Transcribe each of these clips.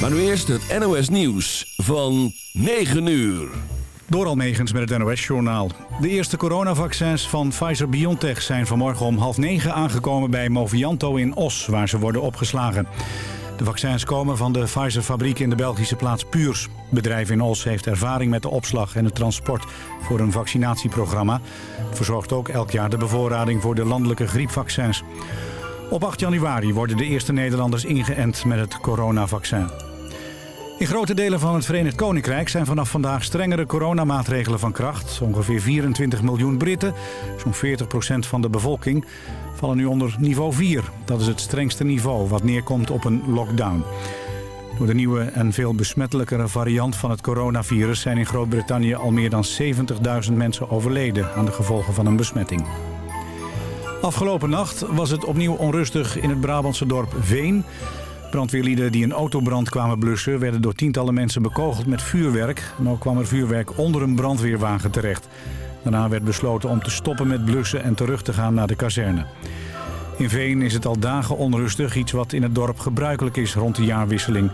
Maar nu eerst het NOS Nieuws van 9 uur. Door Almegens met het NOS-journaal. De eerste coronavaccins van Pfizer-BioNTech zijn vanmorgen om half negen aangekomen bij Movianto in Os, waar ze worden opgeslagen. De vaccins komen van de Pfizer-fabriek in de Belgische plaats Puurs. Bedrijf in Os heeft ervaring met de opslag en het transport voor een vaccinatieprogramma. Het verzorgt ook elk jaar de bevoorrading voor de landelijke griepvaccins. Op 8 januari worden de eerste Nederlanders ingeënt met het coronavaccin. In grote delen van het Verenigd Koninkrijk zijn vanaf vandaag strengere coronamaatregelen van kracht. Ongeveer 24 miljoen Britten, zo'n 40% van de bevolking, vallen nu onder niveau 4. Dat is het strengste niveau, wat neerkomt op een lockdown. Door de nieuwe en veel besmettelijkere variant van het coronavirus... zijn in Groot-Brittannië al meer dan 70.000 mensen overleden... aan de gevolgen van een besmetting. Afgelopen nacht was het opnieuw onrustig in het Brabantse dorp Veen. Brandweerlieden die een autobrand kwamen blussen... werden door tientallen mensen bekogeld met vuurwerk. En ook kwam er vuurwerk onder een brandweerwagen terecht. Daarna werd besloten om te stoppen met blussen en terug te gaan naar de kazerne. In Veen is het al dagen onrustig, iets wat in het dorp gebruikelijk is rond de jaarwisseling.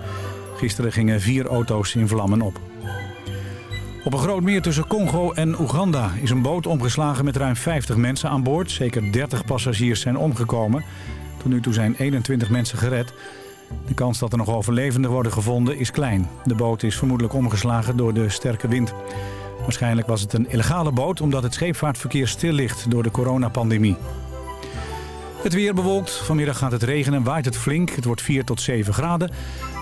Gisteren gingen vier auto's in vlammen op. Op een groot meer tussen Congo en Oeganda is een boot omgeslagen met ruim 50 mensen aan boord. Zeker 30 passagiers zijn omgekomen. Tot nu toe zijn 21 mensen gered. De kans dat er nog overlevenden worden gevonden is klein. De boot is vermoedelijk omgeslagen door de sterke wind. Waarschijnlijk was het een illegale boot omdat het scheepvaartverkeer stil ligt door de coronapandemie. Het weer bewolkt. Vanmiddag gaat het regenen en waait het flink. Het wordt 4 tot 7 graden.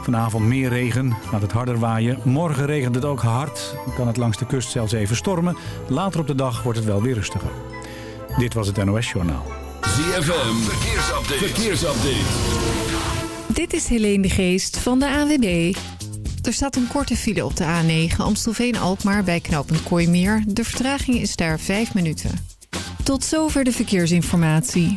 Vanavond meer regen, gaat het harder waaien. Morgen regent het ook hard. Dan kan het langs de kust zelfs even stormen. Later op de dag wordt het wel weer rustiger. Dit was het NOS Journaal. ZFM, verkeersupdate. verkeersupdate. Dit is Helene de Geest van de AWB. Er staat een korte file op de A9 Amstelveen-Alkmaar bij knooppunt Kooimeer. De vertraging is daar 5 minuten. Tot zover de verkeersinformatie.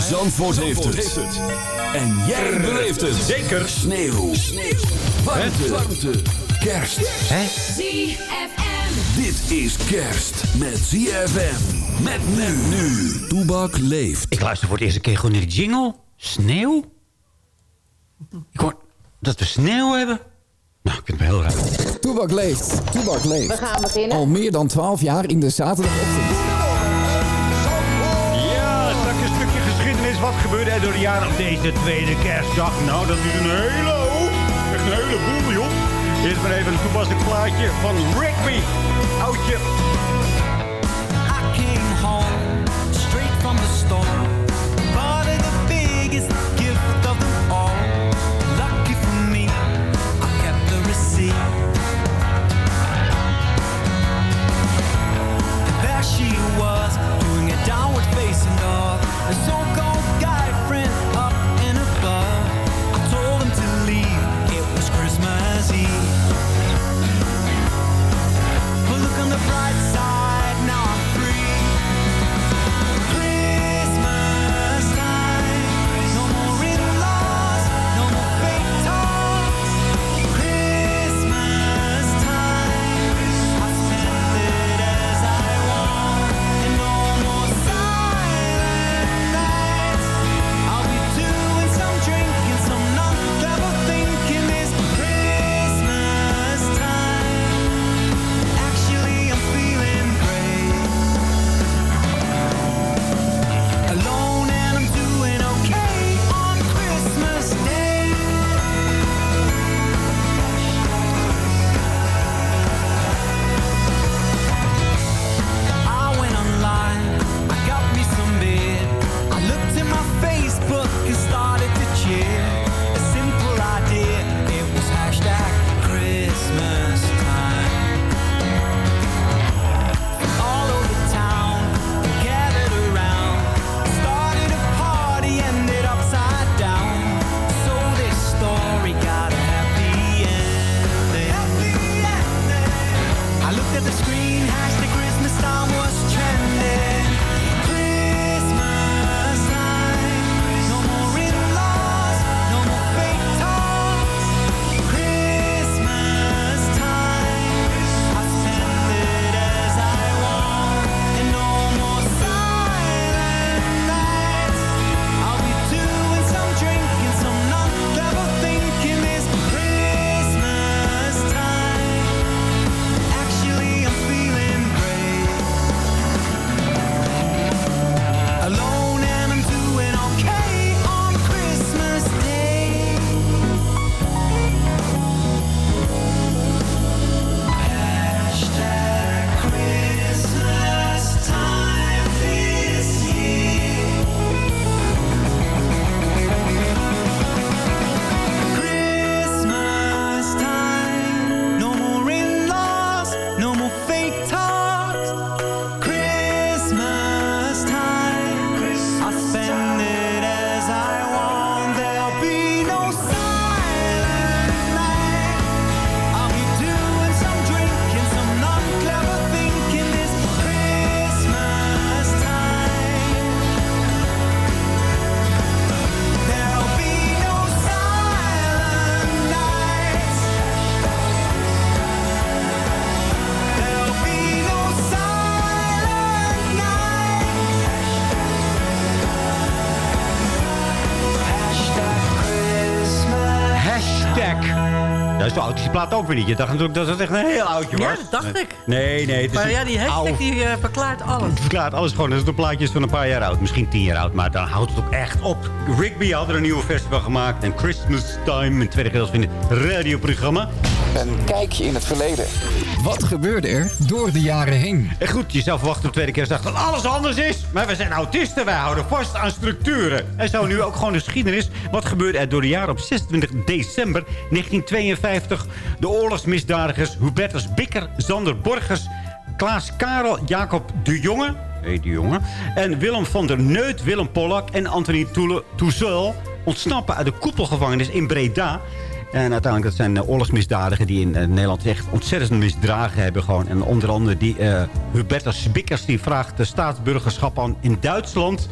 Zandvoort, heeft, het. En jij beleeft het. Zeker. Sneeuw. Sneeuw. Warmte. Warmte. Kerst. ZFM. Dit is kerst met ZFM. Met men nu. Toebak leeft. Ik luister voor het eerste keer gewoon naar de jingle. Sneeuw? Ik hoor dat we sneeuw hebben. Nou, ik vind het heel raar. Toebak leeft. Toebak leeft. We gaan beginnen. Al meer dan 12 jaar in de zaterdagochtend. Wat gebeurde er door de jaren op deze tweede kerstdag? Nou, dat is een hele hoop. Echt een heleboel, joh. Eerst maar even een toepasselijk plaatje van Rigby. Oudje. Plaat ook weer niet. Je dacht natuurlijk dat het echt een heel oudje was. Ja, dat dacht ik. Nee, nee. Het is Maar ja, die hashtag oude- die eh, verklaart alles. Het verklaart alles gewoon. Dat is een plaatje van een paar jaar oud. Misschien tien jaar oud. Maar dan houdt het ook echt op. Rigby had er een nieuwe versie van gemaakt. En Christmas Time. Een tweede gedeelte van het radioprogramma. Een kijkje in het verleden. Wat gebeurde er door de jaren heen? En goed, je zou verwachten op tweede kerstdag dat alles anders is. Maar we zijn autisten. Wij houden vast aan structuren. En zo nu ook gewoon de geschiedenis. Wat gebeurde er door de jaren op 26 december 1952? De oorlogsmisdadigers Hubertus Bikker, Sander Borgers... Klaas Karel Jacob de Jonge... Hey, de jongen. En Willem van der Neut, Willem Pollak en Anthony Toele- Toezel... ontsnappen uit de koepelgevangenis in Breda... En uiteindelijk, dat zijn eh, oorlogsmisdadigen die in eh, Nederland echt ontzettend misdragen hebben. Gewoon. En onder andere die eh Hubertus die vraagt de staatsburgerschap aan in Duitsland.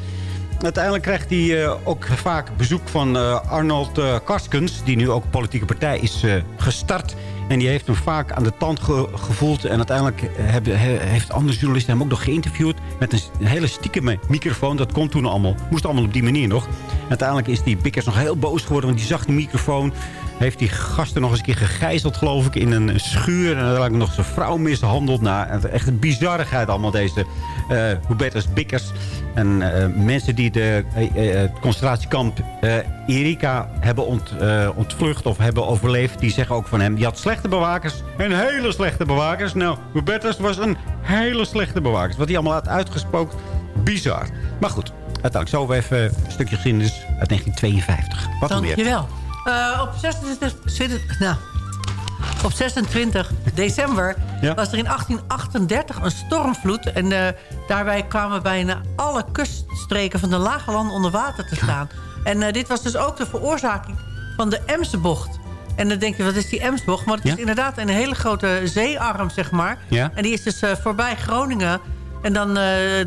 Uiteindelijk krijgt hij ook vaak bezoek van Arnold Karskens... die nu ook politieke partij is gestart. En die heeft hem vaak aan de tand ge- gevoeld. En uiteindelijk eh, hebben, he- heeft andere journalisten hem ook nog geïnterviewd... met een hele stiekeme microfoon. Dat kon toen allemaal. Moest allemaal op die manier nog. Uiteindelijk is die Bikkers nog heel boos geworden... want die zag die microfoon heeft die gasten nog eens een keer gegijzeld, geloof ik, in een schuur. En uiteindelijk nog zijn vrouw mishandeld. Nou, echt een bizarrigheid allemaal, deze eh Hubertus Bikkers. En eh, mensen die de, eh, het concentratiekamp Erika hebben ont, ontvlucht of hebben overleefd... die zeggen ook van hem, die had slechte bewakers en hele slechte bewakers. Nou, Hubertus was een hele slechte bewaker. Wat hij allemaal had uitgespookt, bizar. Maar goed, uiteindelijk zo even een stukje geschiedenis uit 1952. Wat nog meer? Dankjewel. Eh op 26, zit- nou, op 26 december Ja. was er in 1838 een stormvloed. En eh, daarbij kwamen bijna alle kuststreken van de lage landen onder water te staan. En eh, dit was dus ook de veroorzaking van de Emsebocht. En dan denk je, wat is die Emsbocht? Maar het Ja. is inderdaad een hele grote zeearm, zeg maar. Ja. En die is dus voorbij Groningen. En dan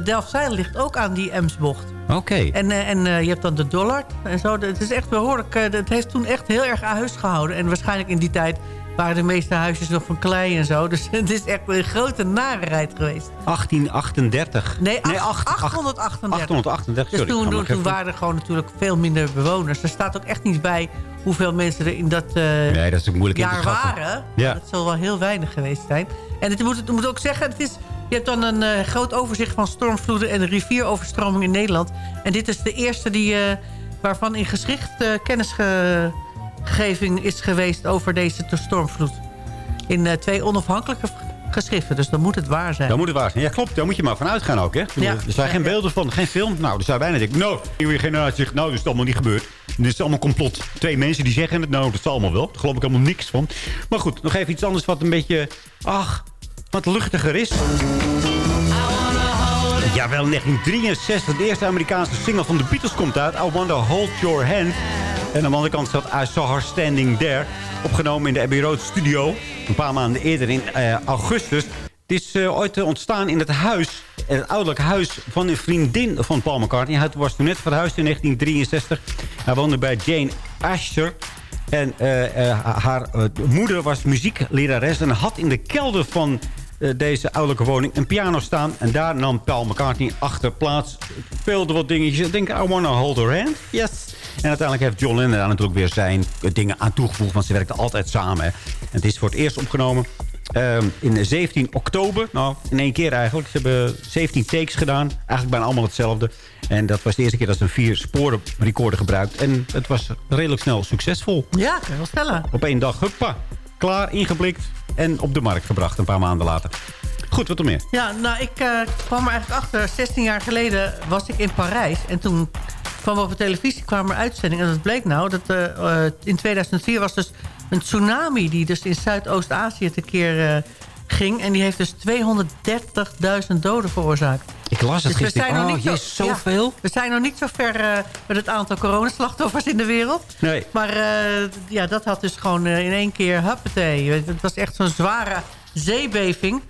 Delfzijl ligt ook aan die Emsbocht. Oké. En, eh, en eh, je hebt dan de Dollard en zo. Het is echt behoorlijk... eh, het heeft toen echt heel erg aan huis gehouden. En waarschijnlijk in die tijd waren de meeste huisjes nog van klei en zo. Dus het is echt een grote narigheid geweest. 1838. Nee, ach- acht- acht- 838. 838, Dus sorry. toen, ga toen, waren er gewoon natuurlijk veel minder bewoners. Er staat ook echt niet bij hoeveel mensen er in dat eh, Nee, dat is moeilijk in te jaar waren. Ja. Dat zal wel heel weinig geweest zijn. En het moet, het moet ook zeggen, het is, je hebt dan een eh, groot overzicht van stormvloeden en rivieroverstroming in Nederland. En dit is de eerste die, eh, waarvan in geschrift eh, kennisgeving is geweest over deze stormvloed. In twee onafhankelijke geschriften, dus dan moet het waar zijn. Dan moet het waar zijn. Ja, klopt. Daar moet je maar van uitgaan ook, hè? Ja. Er zijn geen beelden van, geen film. Nou, er zijn bijna denken, nou, nieuwe generatie zegt, nou, dit is allemaal niet gebeurd. Dit is allemaal complot. Twee mensen die zeggen het, nou, dat zal allemaal wel. Daar geloof ik helemaal niks van. Maar goed, nog even iets anders wat een beetje, ach, wat luchtiger is. Jawel, 1963, de eerste Amerikaanse single van de Beatles komt uit. I Want to Hold Your Hand. En aan de andere kant staat I Saw Her Standing There. Opgenomen in de Abbey Road studio. Een paar maanden eerder in eh, augustus. Het is eh, ooit eh, ontstaan in het huis. Het ouderlijk huis van een vriendin van Paul McCartney. Hij was toen net verhuisd in 1963. Hij woonde bij Jane Asher. En eh, eh, haar eh, moeder was muzieklerares. En had in de kelder van deze ouderlijke woning een piano staan. En daar nam Paul McCartney achter plaats. Speelde wat dingetjes. Ik denk, I wanna hold her hand. Yes. En uiteindelijk heeft John Lennon daar natuurlijk weer zijn dingen aan toegevoegd. Want ze werkten altijd samen. En het is voor het eerst opgenomen ehm, in 17 oktober. Nou, in één keer eigenlijk. Ze hebben 17 takes gedaan. Eigenlijk bijna allemaal hetzelfde. En dat was de eerste keer dat ze een vier sporen recorder gebruikt. En het was redelijk snel succesvol. Ja, kan je wel stellen. Op één dag, huppa, klaar, ingeblikt en op de markt gebracht een paar maanden later. Goed, wat er meer? Ja, nou, ik eh, kwam er eigenlijk achter. 16 jaar geleden was ik in Parijs. En toen kwam op de televisie kwam er uitzending. En dat bleek nou dat eh, eh, in 2004 was dus een tsunami... die dus in Zuidoost-Azië tekeer eh ging. En die heeft dus 230.000 doden veroorzaakt. Ik las het Dus we gisteren. zijn nog Oh, niet zo, jezus, ja, zoveel? we zijn nog niet zo ver eh, met het aantal coronaslachtoffers in de wereld. Nee. Maar eh, ja, dat had dus gewoon eh, in één keer huppatee. Het was echt zo'n zware zeebeving.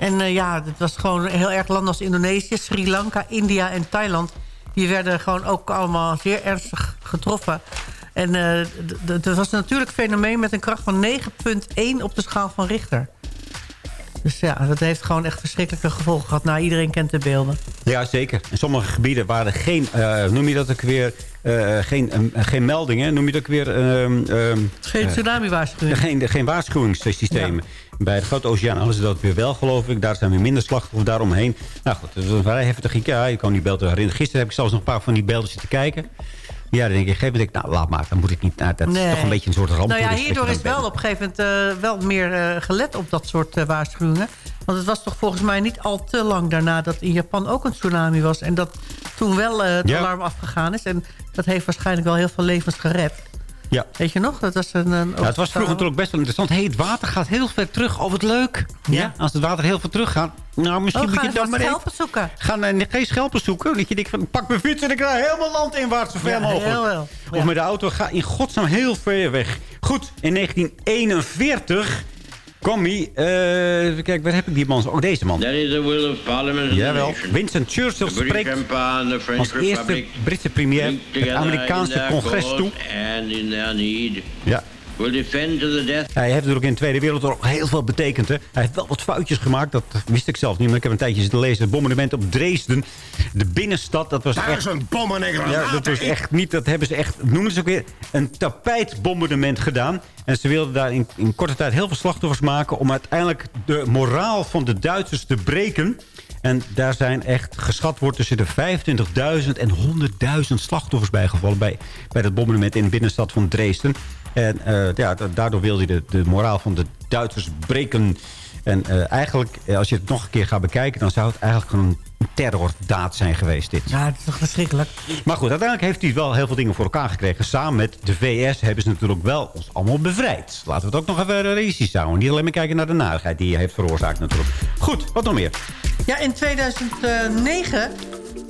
En eh, ja, het was gewoon heel erg landen als Indonesië, Sri Lanka, India en Thailand. Die werden gewoon ook allemaal zeer ernstig getroffen. En eh, d- d- het was een natuurlijk fenomeen met een kracht van 9,1 op de schaal van Richter. Dus ja, dat heeft gewoon echt verschrikkelijke gevolgen gehad. Nou, iedereen kent de beelden. Ja, zeker. In sommige gebieden waren geen, eh, noem je dat ook weer, eh, geen, eh, geen meldingen. Noem je dat ook weer... ehm, ehm, Geen tsunami-waarschuwing. geen, geen waarschuwingssystemen. Bij de Grote Oceaan hadden ze dat weer wel, geloof ik. Daar zijn weer minder slachtoffers daaromheen. Nou goed, dat is een vrij heftig. Ja, je kan die beelden herinneren. Gisteren heb ik zelfs nog een paar van die beelden zitten kijken. Ja, dan denk ik, op een gegeven moment nou, laat maar. Dan moet ik niet... Nou, dat is toch een beetje een soort ramp. Nou ja, Dus hierdoor is wel op een gegeven moment eh, wel meer eh, gelet op dat soort eh, waarschuwingen. Want het was toch volgens mij niet al te lang daarna dat in Japan ook een tsunami was. En dat toen wel het Ja. alarm afgegaan is. En dat heeft waarschijnlijk wel heel veel levens gered. Ja. Weet je nog? Dat was een, een Ja, het was vroeger natuurlijk best wel interessant. Hey, het water gaat heel ver terug. Oh, wat leuk. Ja? Als het water heel ver terug gaat. Nou, misschien Oh, moet ga je dan maar even... helpen zoeken. Ga naar geen schelpen zoeken. Dat je denkt van, pak mijn fiets en ik rij helemaal landinwaarts zo ver Ja, mogelijk. heel wel. Of met de auto, ga in godsnaam heel ver weg. Goed, in 1941 kwam hij... eh, kijken, waar heb ik die man? Oh, deze man. That is the will of Parliament and the Jawel. Winston Churchill spreekt als eerste Britse premier het Amerikaanse congres toe. And in their need. Ja. Will defend to the death. Hij heeft natuurlijk in de Tweede Wereldoorlog heel veel betekend. Hè? Hij heeft wel wat foutjes gemaakt, dat wist ik zelf niet. Maar ik heb een tijdje zitten lezen. Het bombardement op Dresden. De binnenstad, dat was echt... een bom en Ja, dat was echt niet, dat hebben ze echt, noemen ze ook weer, een tapijtbombardement gedaan. En ze wilden daar in, in korte tijd heel veel slachtoffers maken... om uiteindelijk de moraal van de Duitsers te breken. En daar zijn echt geschat wordt tussen de 25.000 en 100.000 slachtoffers bijgevallen... bij, bij dat bombardement in de binnenstad van Dresden. En eh, ja, da- daardoor wilde hij de, de moraal van de Duitsers breken... En eh, eigenlijk, eh, als je het nog een keer gaat bekijken... dan zou het eigenlijk gewoon een terrordaad zijn geweest, dit. Ja, het is toch verschrikkelijk. Maar goed, uiteindelijk heeft hij wel heel veel dingen voor elkaar gekregen. Samen met de VS hebben ze natuurlijk wel ons allemaal bevrijd. Laten we het ook nog even realistisch houden. Niet alleen maar kijken naar de narigheid die hij heeft veroorzaakt natuurlijk. Goed, wat nog meer? Ja, in 2009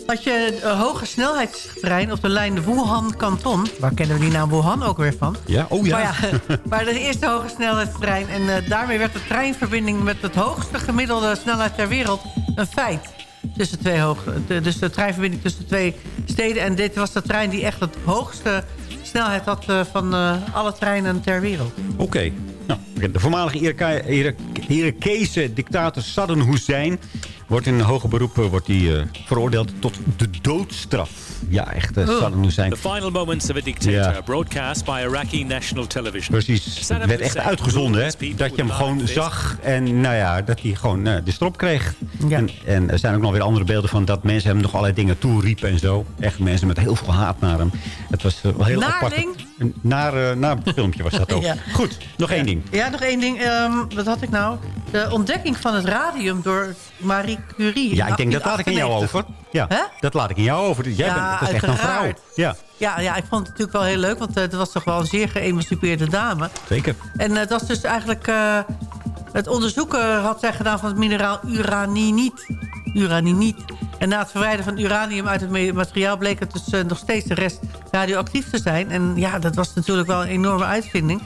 had je een hoge snelheidstrein op de lijn Wuhan-Kanton. Waar kennen we die naam Wuhan ook weer van? Ja, oh ja. Maar ja, maar de eerste hoge snelheidstrein. En eh, daarmee werd de treinverbinding met het hoogste gemiddelde snelheid ter wereld een feit. Tussen twee hoog, de- dus de treinverbinding tussen twee steden. En dit was de trein die echt het hoogste snelheid had eh, van eh, alle treinen ter wereld. Oké. Nou, de voormalige Iraka- Irak- Irakese dictator Saddam Hussein... wordt in hoger beroep eh, wordt hij, eh, veroordeeld tot de doodstraf. Ja, echt, eh, Saddam Hussein. The final moments of a dictator, Ja. broadcast by Iraqi national television. Precies. Het werd echt uitgezonden, hè? Dat je hem gewoon zag en nou ja, dat hij gewoon eh, de strop kreeg. En, en er zijn ook nog weer andere beelden van dat mensen hem nog allerlei dingen toeriepen en zo. Echt mensen met heel veel haat naar hem. Het was eh, wel heel apart. Naarling? Een naar, naar een filmpje was dat ook. Ja. Goed, nog één ding. Ja, nog één ding. Ehm, wat had ik nou? De ontdekking van het radium door Marie Curie. Ja, ik denk dat laat ik aan jou 98. over. Ja, dat laat ik aan jou over. Jij Ja, bent dat is echt een vrouw. Ja, Ja, ja, ik vond het natuurlijk wel heel leuk. Want eh, het was toch wel een zeer geëmancipeerde dame. zeker. En eh, het was dus eigenlijk... eh, het onderzoeken had zij gedaan van het mineraal uraniniet. Uraniniet. En na het verwijderen van uranium uit het materiaal... bleek het dus nog steeds de rest radioactief te zijn. En ja, dat was natuurlijk wel een enorme uitvinding.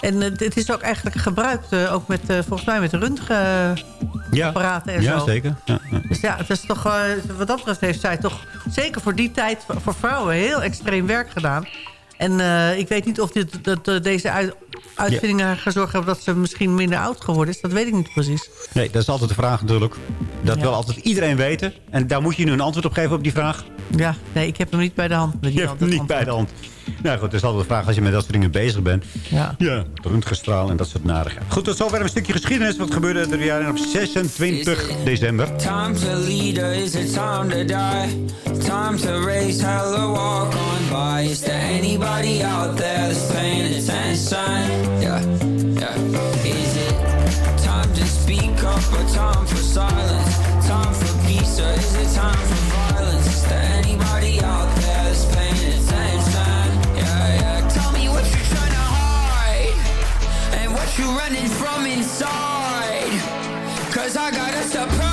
En eh, het is ook eigenlijk gebruikt, eh, ook met, eh, volgens mij met röntgenapparaten en ja zo. zeker. Ja, ja. Dus ja, het is toch, eh, wat dat betreft heeft zij toch zeker voor die tijd voor- vrouwen heel extreem werk gedaan. En eh, ik weet niet of dit, dat, eh, deze uit- uitvindingen gezorgd hebben dat ze misschien minder oud geworden is. Dat weet ik niet precies. Nee, dat is altijd de vraag natuurlijk. Dat Ja. wil altijd iedereen weten. En daar moet je nu een antwoord op geven op die vraag. Ja, nee, ik heb hem niet bij de hand. Die Je hebt hem niet bij de hand. Nou goed, het is altijd de vraag als je met dat soort dingen bezig bent. Ja. Ja, röntgenstraal en dat soort narigheid. Goed, tot zover een stukje geschiedenis. Wat gebeurde er jaren op 26 december? Time to lead or is it time to die? Time to raise hell or walk on by. Is there anybody out there that's paying attention? Yeah, yeah. Is it time to speak up or time for silence? Time for peace or is it time for violence? Is there anybody out there that's paying attention? Yeah, yeah. Tell me what you're trying to hide and what you're running from inside. Cause I got a surprise.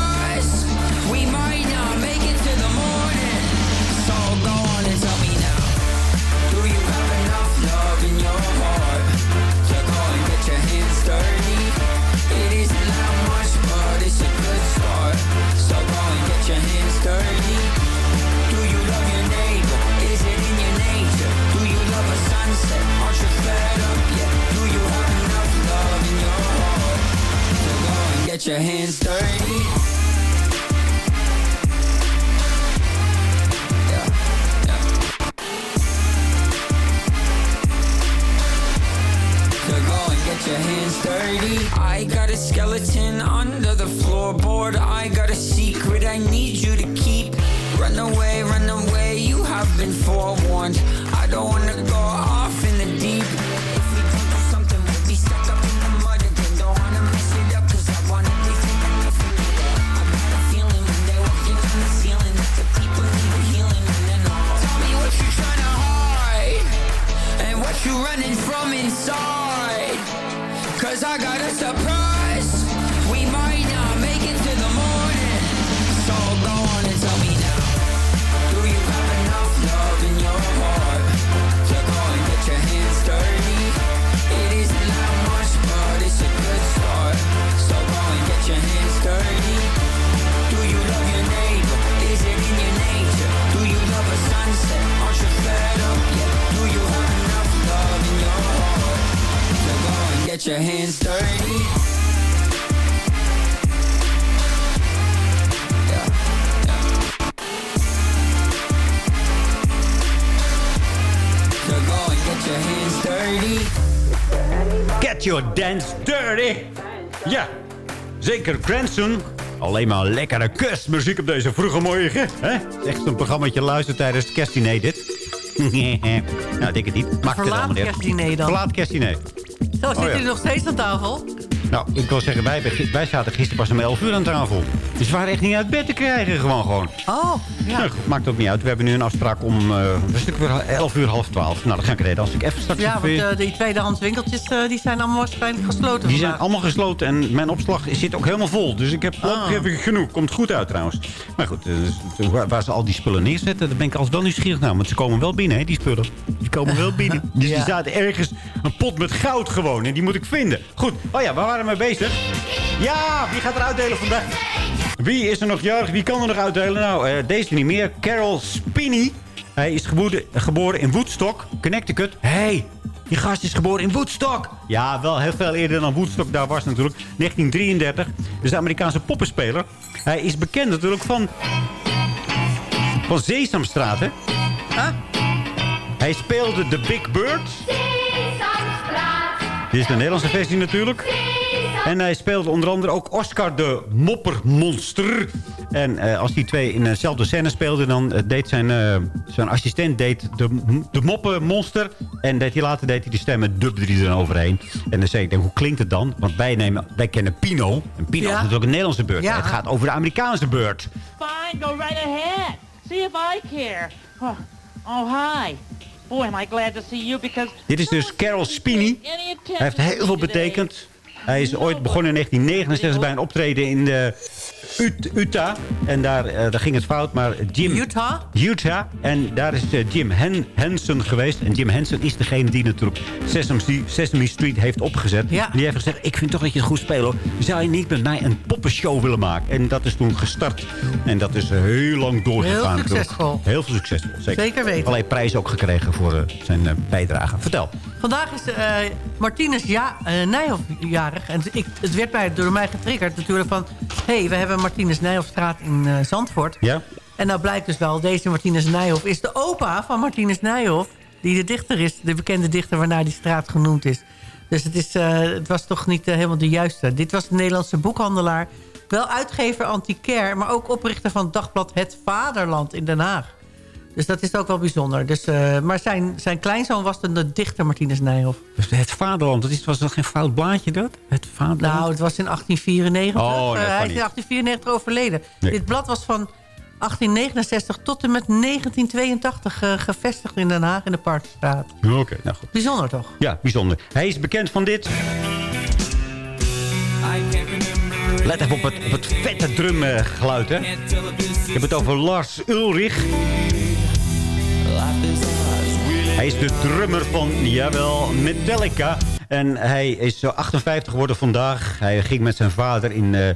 Alleen maar lekkere kustmuziek op deze vroege morgen. Hè? Het echt een programmaatje luisteren tijdens het kerstdiner dit. nou, ik denk het niet. Maakt het Verlaat kerstdiner dan. Verlaat kerstdiner. Zo, zit Oh, ja. nog steeds aan tafel? Nou, ik wil zeggen, wij, wij zaten gisteren pas om 11 uur aan tafel. Dus we waren echt niet uit bed te krijgen, gewoon gewoon. Oh, ja. Nou, maakt ook niet uit. We hebben nu een afspraak om uh, een stuk weer 11 uur, half 12. Nou, dan ga ik reden. Als ik even straks... Ja, want eh, die tweedehands winkeltjes eh, die zijn allemaal waarschijnlijk gesloten. Die zijn allemaal gesloten en mijn opslag zit ook helemaal vol. Dus ik heb even genoeg. Komt goed uit trouwens. Maar goed, eh, dus waar, waar ze al die spullen neerzetten, daar ben ik altijd wel nieuwsgierig naar. Want ze komen wel binnen, hè, die spullen. Die komen wel binnen. Dus die zaten ergens een pot met goud gewoon. En die moet ik vinden. Goed, oh ja, waar waren mee bezig? Ja, wie gaat er uitdelen vandaag? Wie is er nog jarig? Wie kan er nog uitdelen? Nou, eh, deze niet meer. Carol Spinney. Hij is geboren, geboren in Woodstock, Connecticut. hey, die gast is geboren in Woodstock. Ja, wel heel veel eerder dan Woodstock daar was natuurlijk. 1933. Dus de Amerikaanse poppenspeler. Hij is bekend natuurlijk van... Van Sesamstraat, hè? Hij speelde The Big Bird. Dit is de Nederlandse versie natuurlijk. En hij speelde onder andere ook Oscar de Moppermonster. En eh, als die twee in dezelfde scène speelden... dan eh, deed zijn, eh, zijn assistent deed de, de Moppenmonster. En deed hij later deed hij de stemmen dub er dan overheen. En dan zei ik, hoe klinkt het dan? Want wij, nemen, wij kennen Pino. En Pino Ja. is natuurlijk een Nederlandse beurt. Ja. Het gaat over de Amerikaanse beurt. Fine, go right ahead. See if I care. Oh, oh, hi. Boy, am I glad to see you because... Dit is dus Carol attention Hij heeft heel veel betekend. Hij is ooit begonnen in 1969 bij een optreden in de Ut- Utah. En daar, eh, daar ging het fout. Maar Jim... Utah? Utah. En daar is eh, Jim Hen Henson geweest. En Jim Henson is degene die natuurlijk Sesame, Sesame Street heeft opgezet. Ja. Die heeft gezegd, ik vind toch dat je het goed speelt. hoor. Zou je niet met mij een poppenshow willen maken? En dat is toen gestart. En dat is eh, heel lang doorgegaan. Heel succesvol. Heel veel succesvol. Zeker, Zeker weten. Allerlei prijzen ook gekregen voor eh, zijn eh, bijdrage. Vertel. Vandaag is eh Martinez ja, eh, Nijhoff jarig. En ik, het werd mij, door mij getriggerd natuurlijk van... hé, hey, we hebben Martinez Nijhoffstraat in eh, Zandvoort. Ja? En nou blijkt dus wel, deze Martinez Nijhoff is de opa van Martinez Nijhoff... die de dichter is, de bekende dichter waarnaar die straat genoemd is. Dus het, is, eh, het was toch niet helemaal de juiste. Dit was de Nederlandse boekhandelaar. Wel uitgever antiquair, maar ook oprichter van het dagblad Het Vaderland in Den Haag. Dus dat is ook wel bijzonder. Dus, eh, maar zijn, zijn kleinzoon was dan de dichter Martinez Nijhoff. Dus het vaderland, dat is, was dat geen fout blaadje dat? Het vaderland? Nou, het was in 1894. Oh, Eh, hij is in niet. 1894 overleden. Nee. Dit blad was van 1869 tot en met 1982 eh, gevestigd in Den Haag in de Parkstraat. Oké, nou goed. Bijzonder toch? Ja, bijzonder. Hij is bekend van dit. Let even op het, op het vette drumgeluid, hè. Ik heb het over Lars Ulrich. Hij is de drummer van, jawel, Metallica. En hij is zo 58 geworden vandaag. Hij ging met zijn vader in... eh,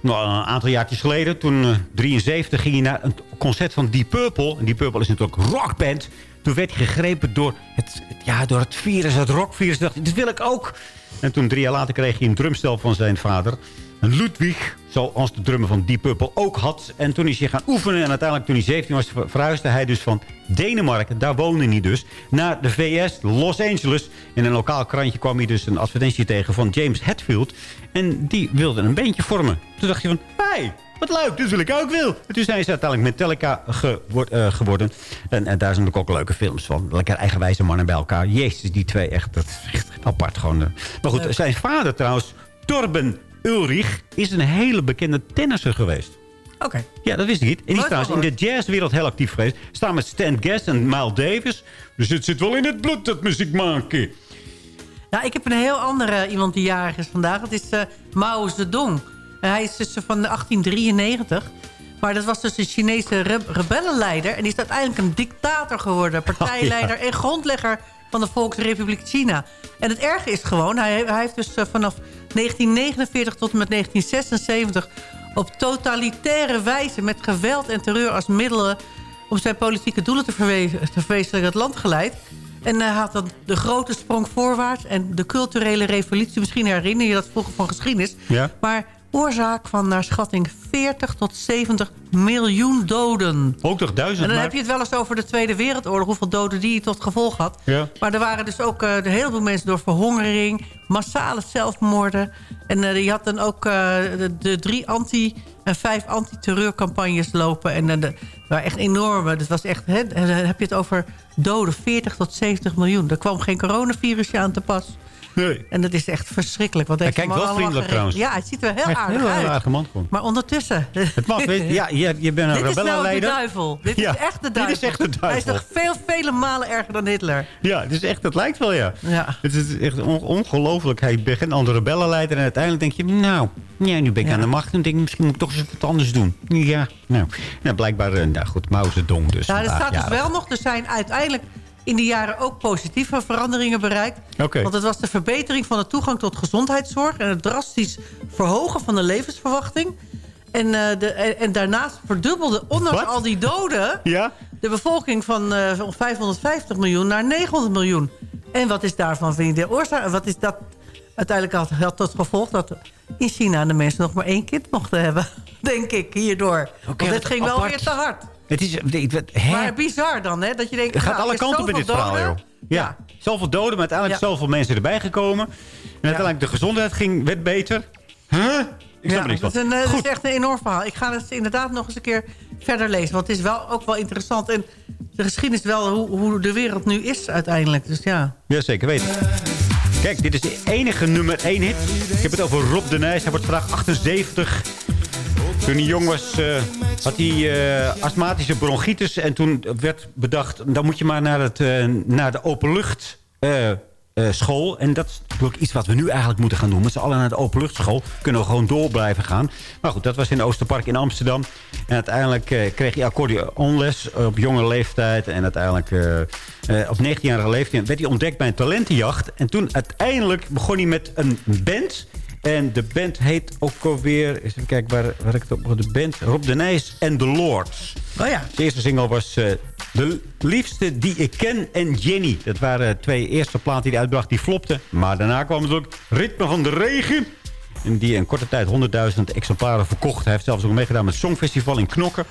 nou, een aantal jaartjes geleden, toen eh, 73, ging hij naar een concert van Deep Purple. En Deep Purple is natuurlijk rockband. Toen werd hij gegrepen door het, ja, door het virus, het rockvirus. Dacht, dit wil ik ook. En toen drie jaar later kreeg hij een drumstel van zijn vader. Ludwig, zoals de drummer van Deep Purple ook had. En toen is hij gaan oefenen. En uiteindelijk toen hij 17 was, ver- verhuisde hij dus van Denemarken. Daar woonde hij dus. Naar de VS, Los Angeles. In een lokaal krantje kwam hij dus een advertentie tegen van James Hetfield. En die wilde een bandje vormen. Toen dacht je van, hey, wat leuk, dit wil ik ook wil. En toen zijn ze uiteindelijk Metallica gewor- eh, geworden. En, en daar zijn natuurlijk ook leuke films van. Lekker eigenwijze mannen bij elkaar. Jezus, die twee echt, dat is echt apart gewoon. eh. Maar goed, zijn vader trouwens, Torben Ulrich, is een hele bekende tennisser geweest. Oké. Ja, dat wist ik niet. En die is trouwens in de jazzwereld heel actief geweest. Staan met Stan Getz en Miles Davis. Dus het zit wel in het bloed, dat muziek maken. Nou, ik heb een heel andere iemand die jarig is vandaag. Dat is eh Mao Zedong. En hij is dus van de 1893. Maar dat was dus een Chinese re- rebellenleider. En die is uiteindelijk een dictator geworden. Partijleider en grondlegger van de Volksrepubliek China. En het erge is gewoon... Hij, hij heeft dus eh, vanaf 1949 tot en met 1976... op totalitaire wijze met geweld en terreur als middelen... om zijn politieke doelen te, te verwezenlijken het land geleid. En hij had dan de grote sprong voorwaarts... en de culturele revolutie. Misschien herinner je dat vroeger van geschiedenis. Ja. Maar oorzaak van naar schatting 40 tot 70 miljoen doden. Ook toch duizend, En dan maar- heb je het wel eens over de Tweede Wereldoorlog... hoeveel doden die tot gevolg had. Ja. Maar er waren dus ook uh, heel veel mensen door verhongering... massale zelfmoorden. En uh, je had dan ook uh, de, de, drie anti- en vijf anti-terreurcampagnes lopen. En de, waren echt enorme. Dat was echt, hè, dan heb je het over doden 40 tot 70 miljoen. Er kwam geen coronavirusje aan te pas. Nee. En dat is echt verschrikkelijk. Want Hij kijkt wel vriendelijk trouwens. Ja, het ziet er heel Echt aardig heel uit. aardige man gewoon. Maar ondertussen... Het mag, weet je, ja, je, je bent een Dit is nou de rebellenleider. duivel. Dit Ja, is echt de dit duivel. is echt de Hij is nog veel, vele malen erger dan Hitler. Ja, het is echt, het lijkt wel, ja. Ja. Het is echt on- ongelooflijk. Hij begint aan de rebellenleider en uiteindelijk denk je... Nou, ja, nu ben ik aan de macht en denk ik, misschien moet ik toch eens wat anders doen. Ja, nou, nou blijkbaar, eh, nou goed, Mao Zedong dus. Ja, er staat dus wel nog, er zijn uiteindelijk in die jaren ook positieve veranderingen bereikt. Want het was de verbetering van de toegang tot gezondheidszorg... en het drastisch verhogen van de levensverwachting. En, eh, de, en, en daarnaast verdubbelde, ondanks al die doden... Ja? de bevolking van eh, van 550 miljoen naar 900 miljoen. En wat is daarvan, vind je, de oorzaak? Wat is dat uiteindelijk had, had tot gevolg... dat in China de mensen nog maar één kind mochten hebben. Denk ik, hierdoor. Want het ging wel apart. weer te hard. Het is, ik weet- hè? Maar bizar dan, hè? Dat je denkt, Het gaat nou, alle kanten met dit zoveel verhaal, joh. Ja. zoveel doden, maar uiteindelijk Ja. zoveel mensen erbij gekomen. En uiteindelijk de gezondheid ging, werd beter. Huh? Ik snap Ja, er niks van. dat is, een, eh, dat is echt een enorm verhaal. Ik ga het inderdaad nog eens een keer verder lezen. Want het is wel, ook wel interessant. En de geschiedenis wel hoe, hoe de wereld nu is uiteindelijk. Dus ja. Ja, zeker weten. Kijk, dit is de enige nummer 1 hit. Ik heb het over Rob de Nijs. Hij wordt vandaag 78. Toen hij jong was, eh, had hij eh, astmatische bronchitis. En toen werd bedacht, dan moet je maar naar, het, eh, naar de openlucht school. En dat is natuurlijk iets wat we nu eigenlijk moeten gaan doen. Met z'n allen naar de openluchtschool. Kunnen we gewoon door blijven gaan. Maar goed, dat was in Oosterpark in Amsterdam. En uiteindelijk kreeg hij accordeonles op jonge leeftijd. En uiteindelijk op 19-jarige leeftijd werd hij ontdekt bij een talentenjacht. En toen uiteindelijk begon hij met een band... En de band heet ook alweer... eens Even kijken waar, waar ik het op... De band Rob de Nijs en The Lords. Oh ja. De eerste single was eh, De Liefste Die Ik Ken en Jenny. Dat waren twee eerste platen die hij uitbracht. Die flopten. Maar daarna kwam natuurlijk Ritme van de Regen. En die in korte tijd 100.000 exemplaren verkocht. Hij heeft zelfs ook meegedaan met het Songfestival in Knokken.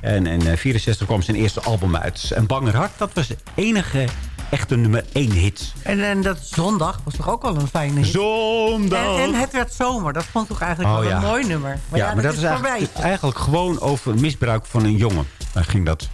En in 1964 kwam zijn eerste album uit. En Banger Hart, dat was de enige echte nummer 1 hit. En, en dat zondag was toch ook al een fijne hit? Zondag! En, en het werd zomer. Dat vond ik toch eigenlijk Oh, wel ja. een mooi nummer. Maar ja, maar dat, is is eigenlijk, eigenlijk gewoon over misbruik van een jongen. Daar ging dat.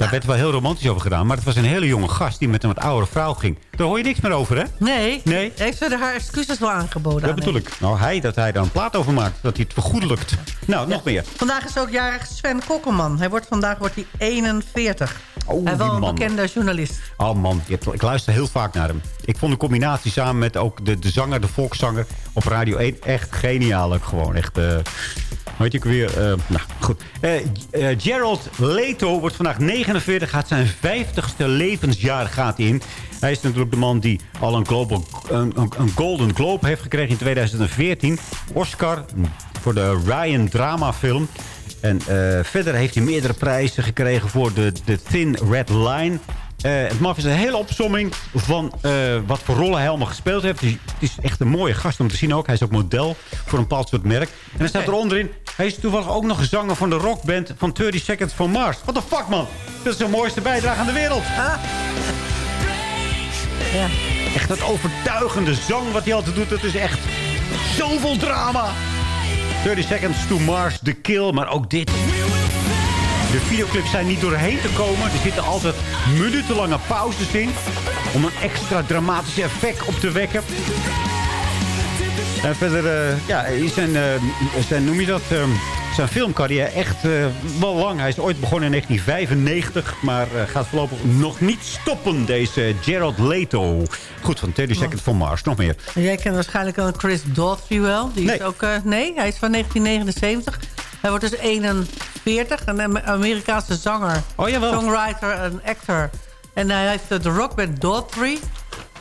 Daar werd wel heel romantisch over gedaan. Maar het was een hele jonge gast die met een wat oudere vrouw ging. Daar hoor je niks meer over, hè? Nee. Nee. Heeft ze haar excuses wel aangeboden? Dat bedoel ik. Nou, hij, dat hij daar een plaat over maakt. Dat hij het vergoedelijkt. Nou, nog meer. Vandaag is ook jarig Sven Kokkelman. Hij wordt, vandaag wordt hij 41. Oh, hij is wel een man. bekende journalist. Oh man, ik luister heel vaak naar hem. Ik vond de combinatie samen met ook de, de zanger, de volkszanger op Radio 1 echt geniaal. Ook gewoon echt... eh weet je ook weer... eh, nou, goed. Eh, eh, Gerald Leto wordt vandaag 49, gaat zijn 50ste levensjaar gaat in. Hij is natuurlijk de man die al een, global, een, een- een Golden Globe heeft gekregen in 2014. Oscar voor de Ryan drama film. En eh, verder heeft hij meerdere prijzen gekregen voor de, de Thin Red Line. Eh, het maf is een hele opsomming van eh, wat voor rollen hij allemaal gespeeld heeft. Dus het is echt een mooie gast om te zien ook. Hij is ook model voor een bepaald soort merk. En dan staat er onderin... Hij is toevallig ook nog zanger van de rockband van 30 Seconds from Mars. What the fuck, man? Dat is de mooiste bijdrage aan de wereld. Ja. Echt dat overtuigende zang wat hij altijd doet. Dat is echt zoveel drama. 30 Seconds to Mars, The Kill, maar ook dit. De videoclips zijn niet doorheen te komen. Er zitten altijd minutenlange pauzes in. Om een extra dramatisch effect op te wekken. En verder, eh, ja, is zijn, eh, zijn, noem je dat, eh, zijn filmcarrière echt eh, wel lang. Hij is ooit begonnen in 1995, maar gaat voorlopig nog niet stoppen, deze Gerald Leto. Goed, van 30 Seconds from Mars, nog meer. Jij kent waarschijnlijk al Chris Daughtry wel. Die is Nee. ook, eh, nee, hij is van 1979. Hij wordt dus 41, een Am- Amerikaanse zanger. Oh, jawel. Songwriter en actor. En hij heeft de rockband Daughtry.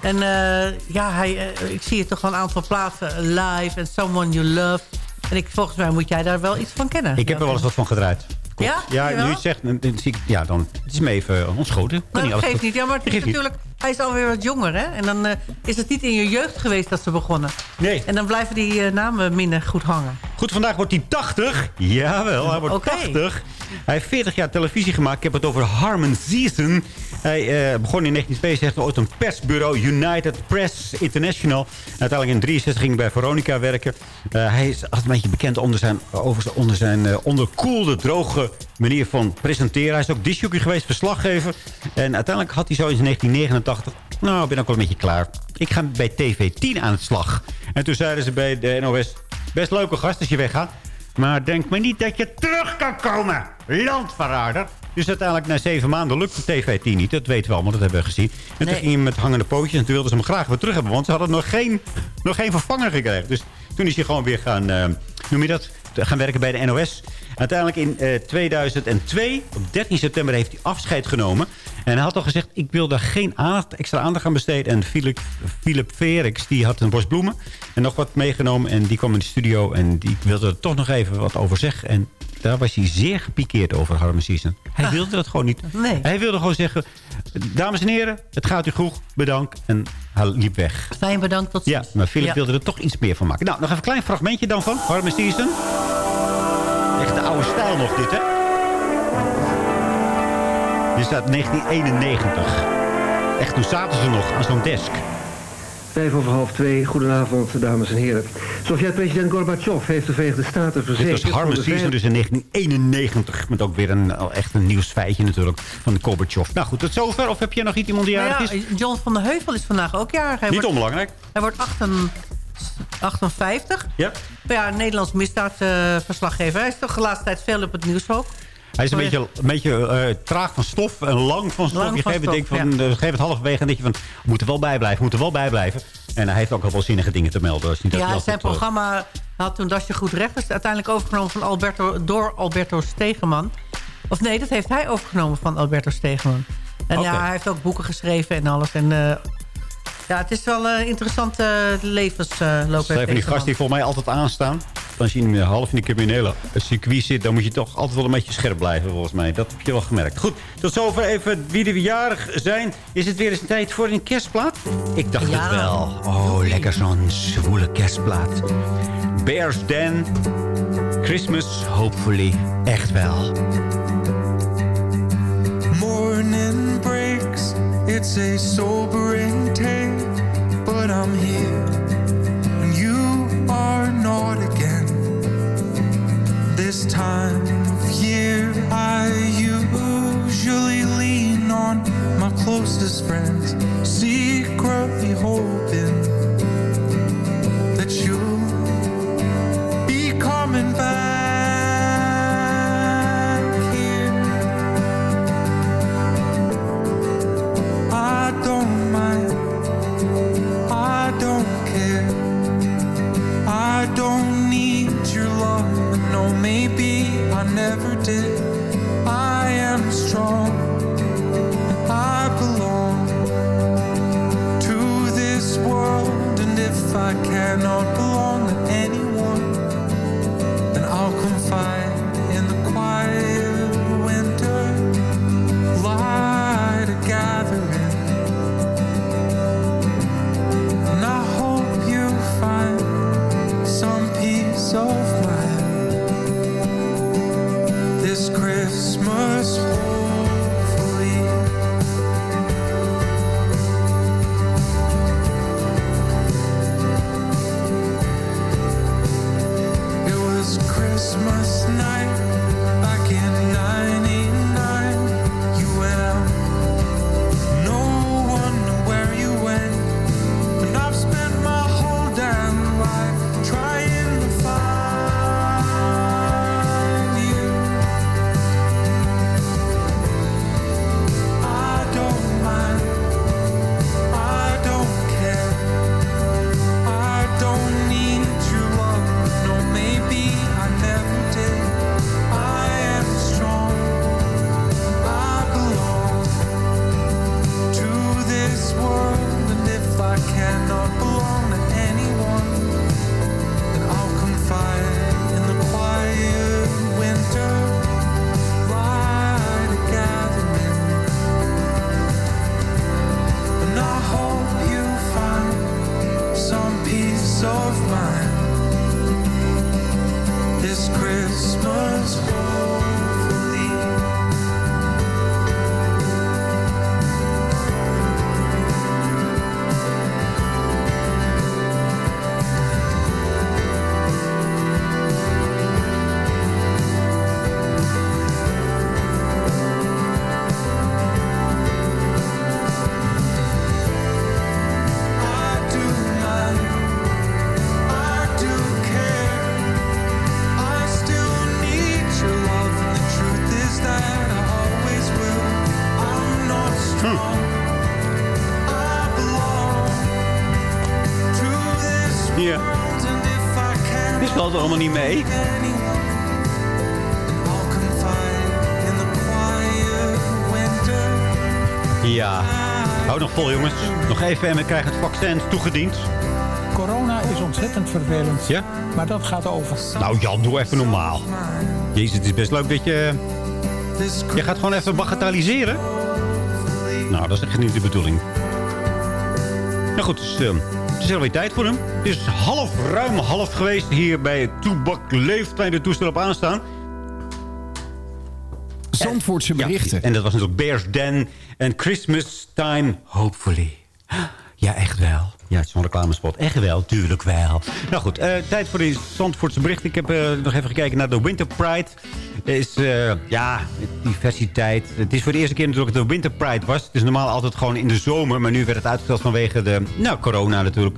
En eh, ja, hij, eh, ik zie het toch wel een aantal plaatsen live. En Someone You Love. En ik, volgens mij moet jij daar wel iets van kennen. Ik heb er wel eens wat van gedraaid. Klopt. Ja? Ja, nu je het zegt, dan, dan zie ik, ja, dan het is me even ontschoten. Dat geeft goed. niet. Ja, maar het is niet. Hij is alweer wat jonger, hè? En dan eh, is het niet in je jeugd geweest dat ze begonnen. Nee. En dan blijven die eh, namen minder goed hangen. Goed, vandaag wordt hij 80. Jawel, hij wordt Oké. 80. Hij heeft 40 jaar televisie gemaakt. Ik heb het over Harmon Season. Hij eh, begon in 1962 ooit een persbureau, United Press International. En uiteindelijk in 63 ging hij bij Veronica werken. Hij is altijd een beetje bekend onder zijn, over onder zijn onderkoelde, droge manier van presenteren. Hij is ook disjockey geweest, verslaggever. En uiteindelijk had hij zo in 1989... Nou, ik ben ook wel een beetje klaar. Ik ga bij TV10 aan het slag. En toen zeiden ze bij de NOS... Best leuke gast als je weggaat. Maar denk maar niet dat je terug kan komen. Landverrader. Dus uiteindelijk na zeven maanden lukte TV10 niet. Dat weten we allemaal, dat hebben we gezien. En toen ging hij met hangende pootjes. En toen wilden ze hem graag weer terug hebben. Want ze hadden nog geen, nog geen vervanger gekregen. Dus toen is hij gewoon weer gaan, eh, noem je dat, gaan werken bij de NOS. Uiteindelijk in eh, 2002, op 13 september, heeft hij afscheid genomen. En hij had al gezegd, ik wil daar geen aandacht, extra aandacht aan besteden. En Philip, Philip Verix, die had een bos bloemen en nog wat meegenomen. En die kwam in de studio en die wilde er toch nog even wat over zeggen. En daar was hij zeer gepikeerd over, Harmon Season. Hij wilde dat gewoon niet. Nee. Hij wilde gewoon zeggen, dames en heren, het gaat u goed, bedankt. En hij liep weg. Fijn bedankt tot Ja, ziens. maar Philip Ja. wilde er toch iets meer van maken. Nou, nog even een klein fragmentje dan van Harmon Season. Echt de oude stijl nog dit, hè? Dit staat 1991. Echt, toen zaten ze nog aan zo'n desk. Vijf over half twee. Goedenavond, dames en heren. Sovjet-president Gorbachev heeft de Verenigde Staten Dit verzekerd... was Harmon Season dus in 1991. Met ook weer een al echt een nieuwsfeitje natuurlijk van de Gorbachev. Nou goed, tot zover. Of heb jij nog iets iemand die Nou jarig ja, is? John van der Heuvel is vandaag ook jarig. Hij Niet wordt, onbelangrijk. Hij wordt 58. 58. Ja. Ja, een Nederlands misdaadverslaggever. hij is toch de laatste tijd veel op het nieuws ook. Hij is een Oh, beetje, een beetje eh, traag van stof en lang van stof. Lang je van geeft het, denk stof, van, ja. eh, geef het halverwege en denk je van... we moeten wel bijblijven, moeten wel bijblijven. En hij heeft ook al wel zinnige dingen te melden. Dus niet Ja, zijn eh, programma had toen Dasje Goed Recht. Is uiteindelijk overgenomen van Alberto, door Alberto Stegeman. Of nee, dat heeft hij overgenomen van Alberto Stegeman. En ja, hij heeft ook boeken geschreven en alles. En ja, het is wel een interessante levensloop. Dat zijn van die gasten die volgens mij altijd aanstaan. Als je in half in de criminele circuit zit... dan moet je toch altijd wel een beetje scherp blijven, volgens mij. Dat heb je wel gemerkt. Goed, tot zover even wie er jarig zijn. Is het weer eens tijd voor een kerstplaat? Ik dacht Ja. het wel. Oh, lekker zo'n zwoele kerstplaat. Bears Den. Christmas, hopefully. Echt wel. Morning breaks, it's a sobering tale, but I'm here and you are not again. This time of year, I usually lean on my closest friends, secretly hoping that you'll be coming back I don't mind, I don't care, I don't need your love. No, maybe I never did. I am strong, I belong to this world, and if I cannot belong Hou nog vol, jongens. Nog even en we krijgen het vaccin toegediend. Corona is ontzettend vervelend. Ja? Maar dat gaat over. Nou Jan, doe even normaal. Jezus, het is best leuk dat je... Je gaat gewoon even bagatelliseren. Nou, dat is echt niet de bedoeling. Nou goed, dus, het is alweer tijd voor hem. Het is half, ruim half geweest hier bij Toebak Leeft. Kleine toestel op aanstaan. Zandvoortse berichten. En dat was natuurlijk Bears Den en Christmas Time, hopefully. Ja, echt wel. Ja, het is zo'n reclamespot. Echt wel, tuurlijk wel. Nou goed, eh, tijd voor de Zandvoortse bericht. Ik heb eh, nog even gekeken naar de Winter Pride. Is, eh, ja, diversiteit. Het is voor de eerste keer natuurlijk dat de Winter Pride was. Het is normaal altijd gewoon in de zomer. Maar nu werd het uitgesteld vanwege de, nou, corona natuurlijk.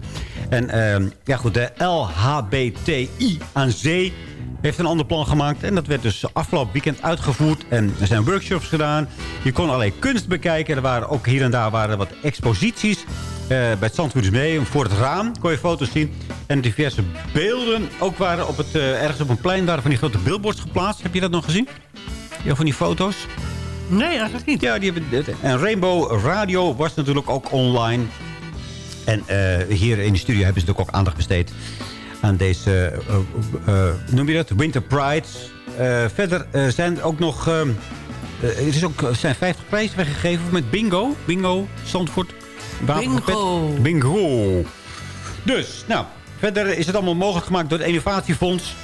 En ja goed, de LHBTI aan zee heeft een ander plan gemaakt. En dat werd dus afgelopen weekend uitgevoerd. En er zijn workshops gedaan. Je kon alleen kunst bekijken. Er waren ook hier en daar waren wat exposities. eh, bij het Zandvoorts Museum voor het raam kon je foto's zien. En diverse beelden. Ook waren op het, eh, ergens op een plein waren van die grote billboards geplaatst. Heb je dat nog gezien? Ja, van die foto's? Nee, eigenlijk niet. Ja, die hebben, en Rainbow Radio was natuurlijk ook online. En eh, hier in de studio hebben ze natuurlijk ook aandacht besteed aan deze, eh, eh, eh, noem je dat, Winter Pride. Verder zijn er ook nog, er is ook, zijn 50 prijzen weggegeven met bingo. Bingo, Zandvoort. Bingo. Bingo. Dus, nou, verder is het allemaal mogelijk gemaakt door het Innovatiefonds.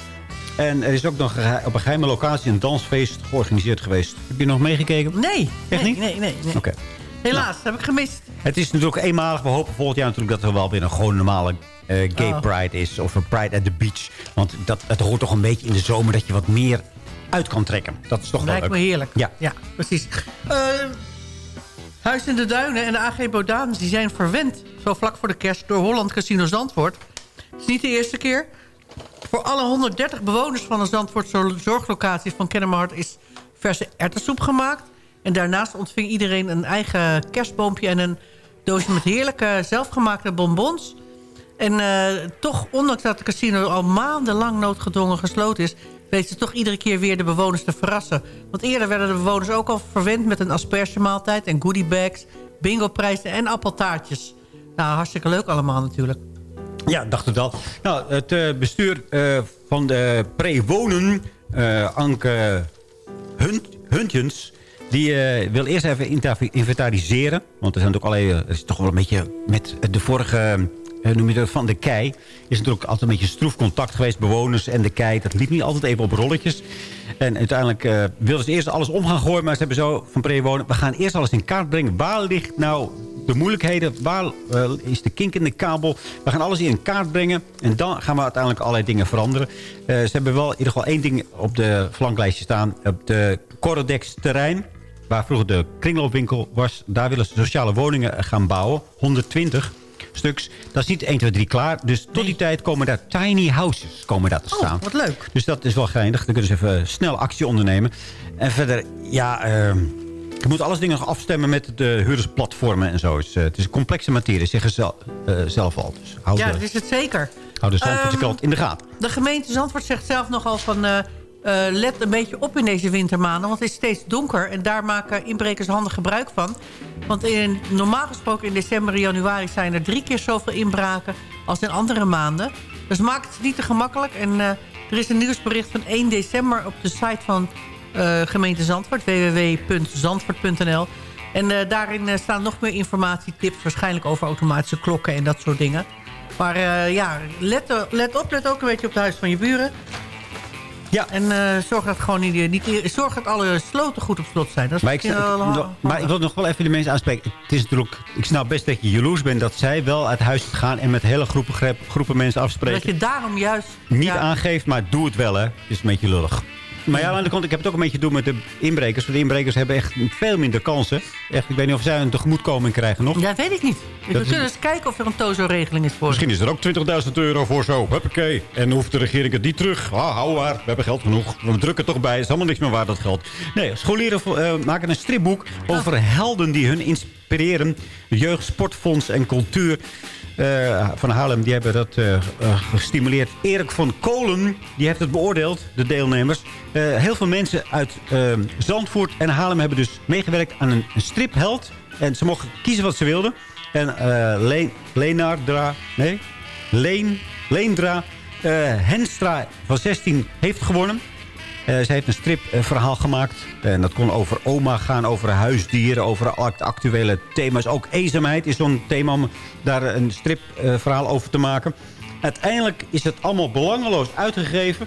En er is ook nog op een geheime locatie een dansfeest georganiseerd geweest. Heb je nog meegekeken? Nee. Echt nee, niet? Nee, nee, nee. Oké. Helaas, heb ik gemist. Het is natuurlijk eenmalig. We hopen volgend jaar natuurlijk dat er wel weer een gewoon normale eh, gay Oh. pride is. Of een pride at the beach. Want dat, het hoort toch een beetje in de zomer dat je wat meer uit kan trekken. Dat is toch wel Lijkt me leuk. heerlijk. Ja. Ja, precies. Eh, Huis in de Duinen en de AG Bodaan die zijn verwend... zo vlak voor de kerst door Holland Casino Zandvoort. Het is niet de eerste keer. Voor alle 130 bewoners van de Zandvoortse zorglocaties van Kennemerhard... is verse erwtensoep gemaakt. En daarnaast ontving iedereen een eigen kerstboompje... en een doosje met heerlijke zelfgemaakte bonbons... En eh, toch, ondanks dat het casino al maandenlang noodgedwongen gesloten is... weet ze toch iedere keer weer de bewoners te verrassen. Want eerder werden de bewoners ook al verwend met een aspergemaaltijd... en goodiebags, bingoprijzen en appeltaartjes. Nou, hartstikke leuk allemaal natuurlijk. Ja, dacht het al. Nou, het eh, bestuur eh, van de Prewonen, Anke Hunt, Huntjens... die eh, wil eerst even inventariseren. Want er zijn ook allerlei... eh, is toch wel een beetje met de vorige... eh, noem je dat, van de kei. Is natuurlijk altijd een beetje stroef contact geweest. Bewoners en de kei. Dat liep niet altijd even op rolletjes. En uiteindelijk eh, wilden ze eerst alles om gaan gooien. Maar ze hebben zo van Prewonen... We gaan eerst alles in kaart brengen. Waar ligt nou de moeilijkheden. Waar is de kink in de kabel? We gaan alles in kaart brengen. En dan gaan we uiteindelijk allerlei dingen veranderen. Ze hebben wel in ieder geval één ding op de flanklijstje staan. Op de Corodex terrein. Waar vroeger de kringloopwinkel was. Daar willen ze sociale woningen gaan bouwen. 120 stuks. Dat is niet 1, 2, 3 klaar. Dus tot die tijd komen daar tiny houses komen daar te staan. Oh, wat leuk. Dus dat is wel geinig. Dan kunnen ze even snel actie ondernemen. En verder, ja... ehm, je moet alles dingen nog afstemmen met de huurdersplatformen en zo. Dus, eh, het is een complexe materie, zeggen ze eh, zelf al. Dus Ja, dat is het zeker. hou de Zandvoortse Ehm, in de gaten. De gemeente Zandvoort zegt zelf nogal van... eh, let een beetje op in deze wintermaanden, want het is steeds donker. En daar maken inbrekers handig gebruik van. Want in, normaal gesproken in december en januari... zijn er drie keer zoveel inbraken als in andere maanden. Dus maak het niet te gemakkelijk. En eh, er is een nieuwsbericht van 1 december op de site van eh, gemeente Zandvoort. www.zandvoort.nl En daarin staan nog meer informatie, tips... waarschijnlijk over automatische klokken en dat soort dingen. Maar ja, let, let op, let ook een beetje op het huis van je buren. Ja. En eh, zorg dat gewoon niet, niet, zorg dat alle sloten goed op slot zijn. Dat is Maar ik, maar ik wil nog wel even de mensen aanspreken. Het is natuurlijk, ik snap best dat je jaloers bent dat zij wel uit huis gaan en met hele groepen, groepen mensen afspreken. Dat je daarom juist... Niet ja, aangeeft, maar doe het wel, hè. Het is een beetje lullig. Maar ja, aan de andere kant, ik heb het ook een beetje doen met de inbrekers. Want de inbrekers hebben echt veel minder kansen. Echt, ik weet niet of zij een tegemoetkoming krijgen nog. Ja, weet ik niet. We is- kunnen eens kijken of er een TOZO-regeling is voor. Misschien is er ook 20.000 euro voor zo. Huppakee. En hoeft de regering het niet terug. Ah, hou maar. We hebben geld genoeg. We drukken toch bij. Het is helemaal niks meer waard, dat geld. Nee, scholieren eh, maken een stripboek over helden die hun inspireren. Jeugd, Sportfonds en Cultuur eh, van Haarlem die hebben dat eh, eh, gestimuleerd. Erik van Kolen die heeft het beoordeeld, de deelnemers. Heel veel mensen uit Zandvoort en Haarlem hebben dus meegewerkt aan een, stripheld. En ze mochten kiezen wat ze wilden. En Le Leenaardra, nee, Leen, Leendra Henstra van 16 heeft gewonnen. Eh, ze heeft een stripverhaal gemaakt. En dat kon over oma gaan, over huisdieren, over act- actuele thema's. Ook eenzaamheid is zo'n thema om daar een stripverhaal over te maken. Uiteindelijk is het allemaal belangeloos uitgegeven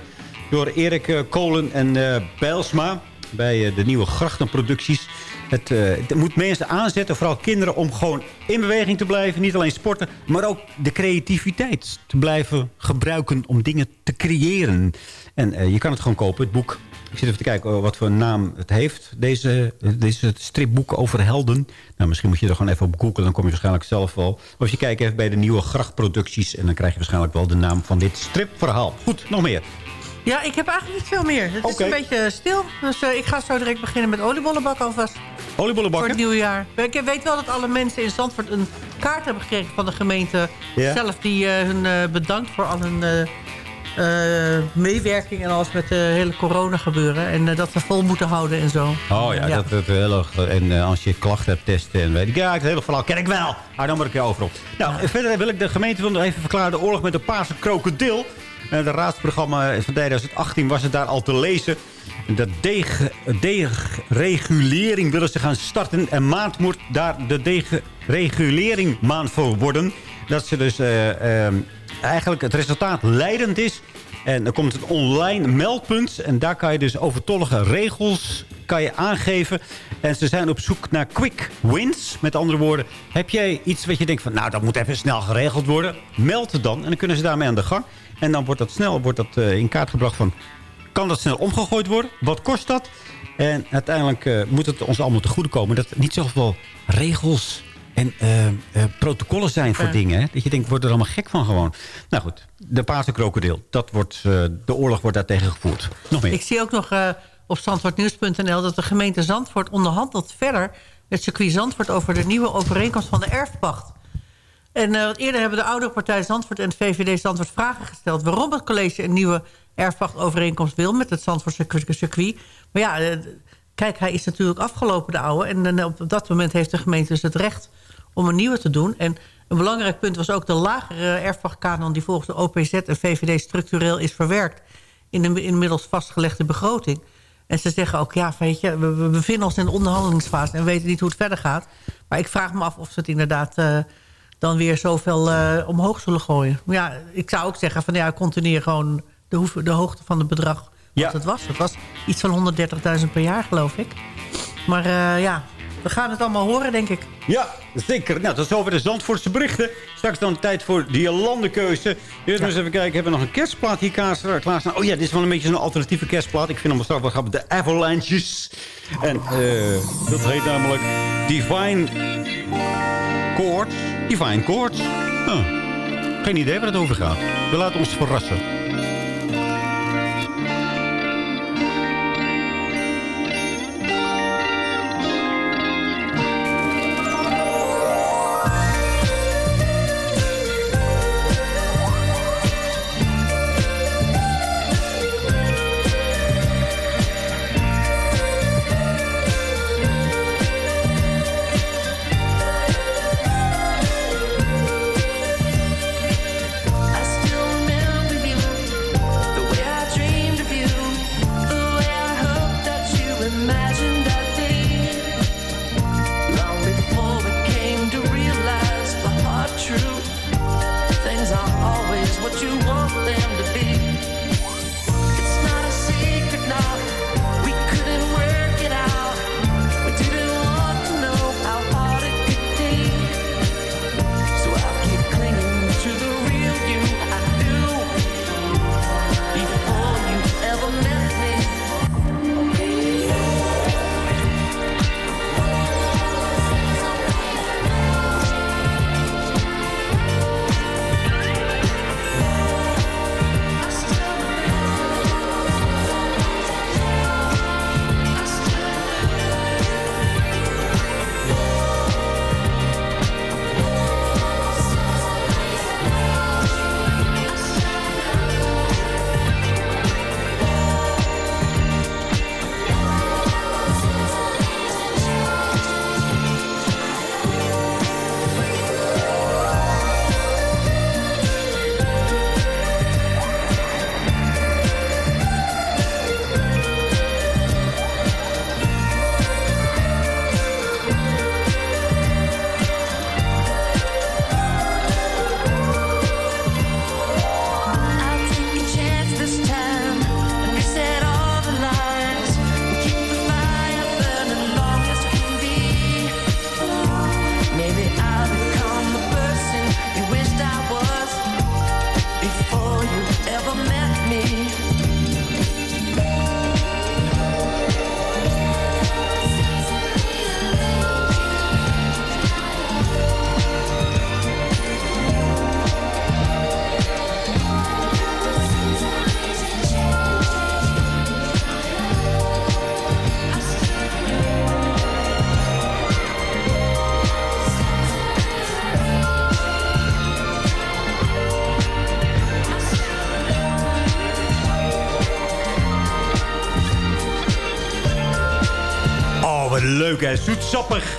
door Erik eh, Kolen en eh, Bijlsma bij de nieuwe Grachtenproducties. Het, eh, het moet mensen aanzetten, vooral kinderen, om gewoon in beweging te blijven. Niet alleen sporten, maar ook de creativiteit te blijven gebruiken om dingen te creëren. En eh, je kan het gewoon kopen, het boek. Ik zit even te kijken eh, wat voor naam het heeft, deze, eh, deze stripboek over helden. Nou, misschien moet je er gewoon even op googlen, dan kom je waarschijnlijk zelf wel. Of je kijkt even bij de nieuwe Grachtproducties en dan krijg je waarschijnlijk wel de naam van dit stripverhaal. Goed, nog meer. Ja, ik heb eigenlijk niet veel meer. Het is een beetje stil. Dus eh, ik ga zo direct beginnen met oliebollenbak alvast. Oliebollen Voor het nieuwe jaar. Ik weet wel dat alle mensen in Zandvoort een kaart hebben gekregen van de gemeente Ja. zelf. Die eh, hun eh, bedankt voor al hun meewerking en alles met de hele corona gebeuren. En dat ze vol moeten houden en zo. Oh ja, dat het heel erg. En als je klachten hebt, testen en weet ik. Ja, het hele verhaal ken ik wel. Maar dan moet ik je over op. Nou, verder wil ik de gemeente nog even verklaren. De oorlog met de paarse krokodil. Eh, de raadsprogramma van 2018 was het daar al te lezen. De deregulering willen ze gaan starten. En maand moet daar de deregulering maand voor worden. Dat ze dus eh, eh, eigenlijk het resultaat leidend is. En dan komt een online meldpunt. En daar kan je dus overtollige regels kan je aangeven. En ze zijn op zoek naar quick wins. Met andere woorden, heb jij iets wat je denkt van... nou, dat moet even snel geregeld worden. Meld het dan en dan kunnen ze daarmee aan de gang. En dan wordt dat snel wordt dat, eh, in kaart gebracht van... kan dat snel omgegooid worden? Wat kost dat? En uiteindelijk eh, moet het ons allemaal te goede komen... dat er niet zoveel regels en eh, protocollen zijn voor Ja. dingen. Hè? Dat je denkt, wordt er allemaal gek van gewoon. Nou goed, de paarse krokodil. Dat wordt, de oorlog wordt daar tegen gevoerd. Nog meer. Ik zie ook nog op zandvoortnieuws.nl dat de gemeente Zandvoort onderhandelt verder met circuit Zandvoort over de nieuwe overeenkomst van de erfpacht. En eh, want eerder hebben de oudere partij Zandvoort en de VVD Zandvoort vragen gesteld... waarom het college een nieuwe erfpachtovereenkomst wil met het Zandvoort circuit. Maar ja, eh, kijk, hij is natuurlijk afgelopen, de oude. En eh, op dat moment heeft de gemeente dus het recht om een nieuwe te doen. En een belangrijk punt was ook de lagere erfpachtkanon... die volgens de OPZ en VVD structureel is verwerkt... in de inmiddels vastgelegde begroting. En ze zeggen ook, ja, weet je, we, bevinden ons in de onderhandelingsfase... en we weten niet hoe het verder gaat. Maar ik vraag me af of ze het inderdaad dan weer zoveel eh, omhoog zullen gooien. Maar ja, ik zou ook zeggen van ja, continueer gewoon de, hoeve- de hoogte van het bedrag wat het was. Het was iets van 130.000 per jaar, geloof ik. Maar eh, ja, we gaan het allemaal horen, denk ik. Ja, zeker. Nou, tot zover de Zandvoortse berichten. Straks dan tijd voor die landenkeuze. Eerst maar eens even kijken. Hebben we nog een kerstplaat hier klaar- klaarstaan? Oh ja, dit is wel een beetje zo'n alternatieve kerstplaat. Ik vind hem straks wel grappig. De Avalanches. En eh, dat heet namelijk Divine Chords. Divine Chords. Oh, geen idee waar het over gaat. We laten ons verrassen. Zoetsappig.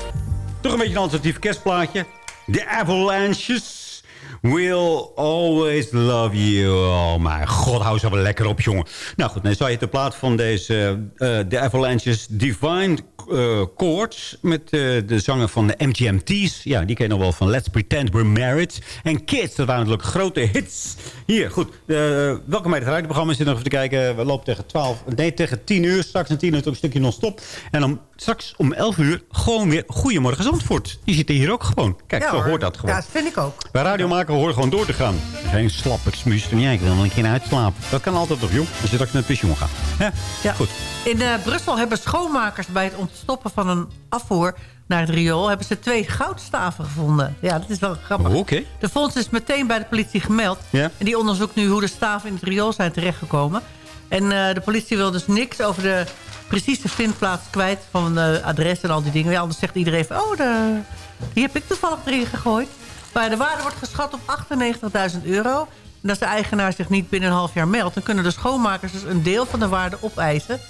Toch een beetje een alternatief kerstplaatje. The Avalanches will always love you. Oh mijn god, hou ze wel lekker op, jongen. Nou goed, dan zou je de plaat van deze eh The Avalanches Divine eh, Chords... met eh, de zanger van de MGMT's. Ja, die ken je nog wel van Let's Pretend We're Married. En Kids, dat waren natuurlijk grote hits. Hier, goed. welkom bij het radioprogramma. Zit nog even te kijken. We lopen tegen 12, nee, tegen 10 uur. Straks een 10 uur een stukje non-stop. En dan straks om 11 uur gewoon weer Goedemorgen Zandvoort. Die zitten hier ook gewoon. Kijk, Ja, zo hoor. hoort dat gewoon. Ja, dat vind ik ook. Bij radio maken horen gewoon door te gaan. Geen slappe smuus. Ja, ik wil nog een keer uitslapen. Dat kan altijd nog, joh. Als je straks naar het pensioen gaat. Hè? Ja. Goed. In eh, Brussel hebben schoonmakers bij het ontstoppen van een afvoer naar het riool... hebben ze twee goudstaven gevonden. Ja, dat is wel grappig. Oh, Oké. De fonds is meteen bij de politie gemeld. Ja. En die onderzoekt nu hoe de staven in het riool zijn terechtgekomen. En eh, de politie wil dus niks over de precieze vindplaats kwijt... van de adres en al die dingen. Ja, anders zegt iedereen oh, de, die heb ik toevallig erin gegooid. Maar de waarde wordt geschat op 98.000 euro. En als de eigenaar zich niet binnen een half jaar meldt... dan kunnen de schoonmakers dus een deel van de waarde opeisen.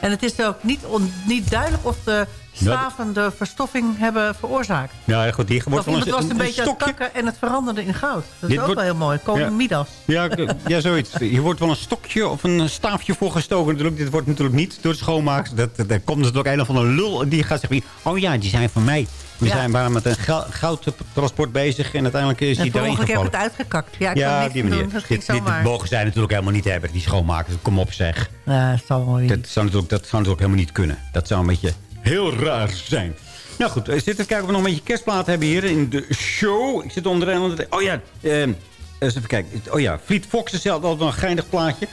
En het is ook niet, on- niet duidelijk of de staven de verstoffing hebben veroorzaakt. Ja, goed. Die wordt wel iemand was een, beetje het stokje. kakken en het veranderde in goud. Dat is ook wordt- wel heel mooi. Koning Ja. Midas. Ja, ja, zoiets. Hier wordt wel een stokje of een staafje voor gestoken. Natuurlijk. Dit wordt natuurlijk niet door de schoonmakers. Dat, dat, daar komt natuurlijk een of andere lul. Die gaat zeggen, oh ja, die zijn van mij. We Ja. zijn waren met een gou- goudtransport bezig. En uiteindelijk is die erin ongeluk heb ik gevallen. het uitgekakt. Ja, ik Ja, niks die manier. Dat ging Dit, dit, mogen zij natuurlijk helemaal niet hebben. Die schoonmakers. Kom op zeg. Ja, dat zal wel niet. Dat zou, natuurlijk, dat zou natuurlijk helemaal niet kunnen. Dat zou een beetje heel raar zijn. Nou goed, we zitten te kijken of we nog een beetje kerstplaat hebben hier in de show. Ik zit onder andere... Oh ja, eh, eens even kijken. Oh ja, Fleet Fox is altijd wel een geinig plaatje.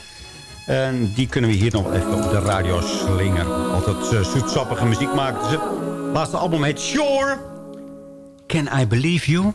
En die kunnen we hier nog even op de radio slingen. Altijd uh, zoetsappige muziek maken ze. Laatste album heet Shore. Can I believe you?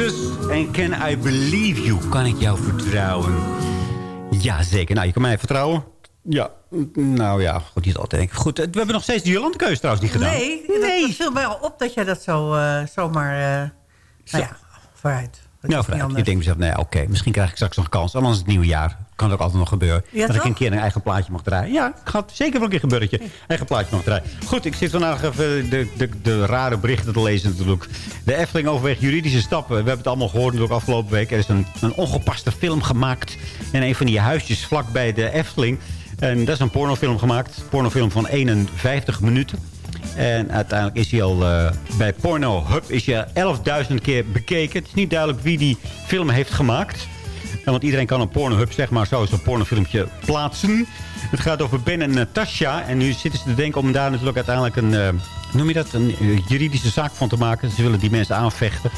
Foxes. En Can I Believe You? Kan ik jou vertrouwen? Ja, zeker. Nou, je kan mij vertrouwen. Ja, nou ja, goed, niet altijd. denk ik. Goed, we hebben nog steeds de Jolandkeus trouwens niet gedaan. Nee, nee. het viel mij al op dat jij dat zo eh, zomaar... eh nou ja, vooruit. Dat Nou, vooruit. Je anders. denkt mezelf, nee, oké, misschien krijg ik straks nog kans. Anders het nieuwe jaar. Kan ook altijd nog gebeuren. Ja, dat ik een keer een eigen plaatje mag draaien. Ja, gaat zeker wel een keer gebeuren dat je eigen plaatje mag draaien. Goed, ik zit vandaag even de, de, de rare berichten te lezen natuurlijk. De Efteling overweegt juridische stappen. We hebben het allemaal gehoord natuurlijk afgelopen week. Er is een, een ongepaste film gemaakt. In een van die huisjes vlakbij de Efteling. En dat is een pornofilm gemaakt. Pornofilm van 51 minuten. En uiteindelijk is hij al eh, bij Pornhub is hij 11.000 keer bekeken. Het is niet duidelijk wie die film heeft gemaakt. Ja, want iedereen kan op Pornhub, zeg maar, zo zo'n pornofilmpje plaatsen. Het gaat over Ben en Natasha. En nu zitten ze te denken om daar natuurlijk uiteindelijk een... eh, noem je dat? Een eh, juridische zaak van te maken. Ze willen die mensen aanvechten.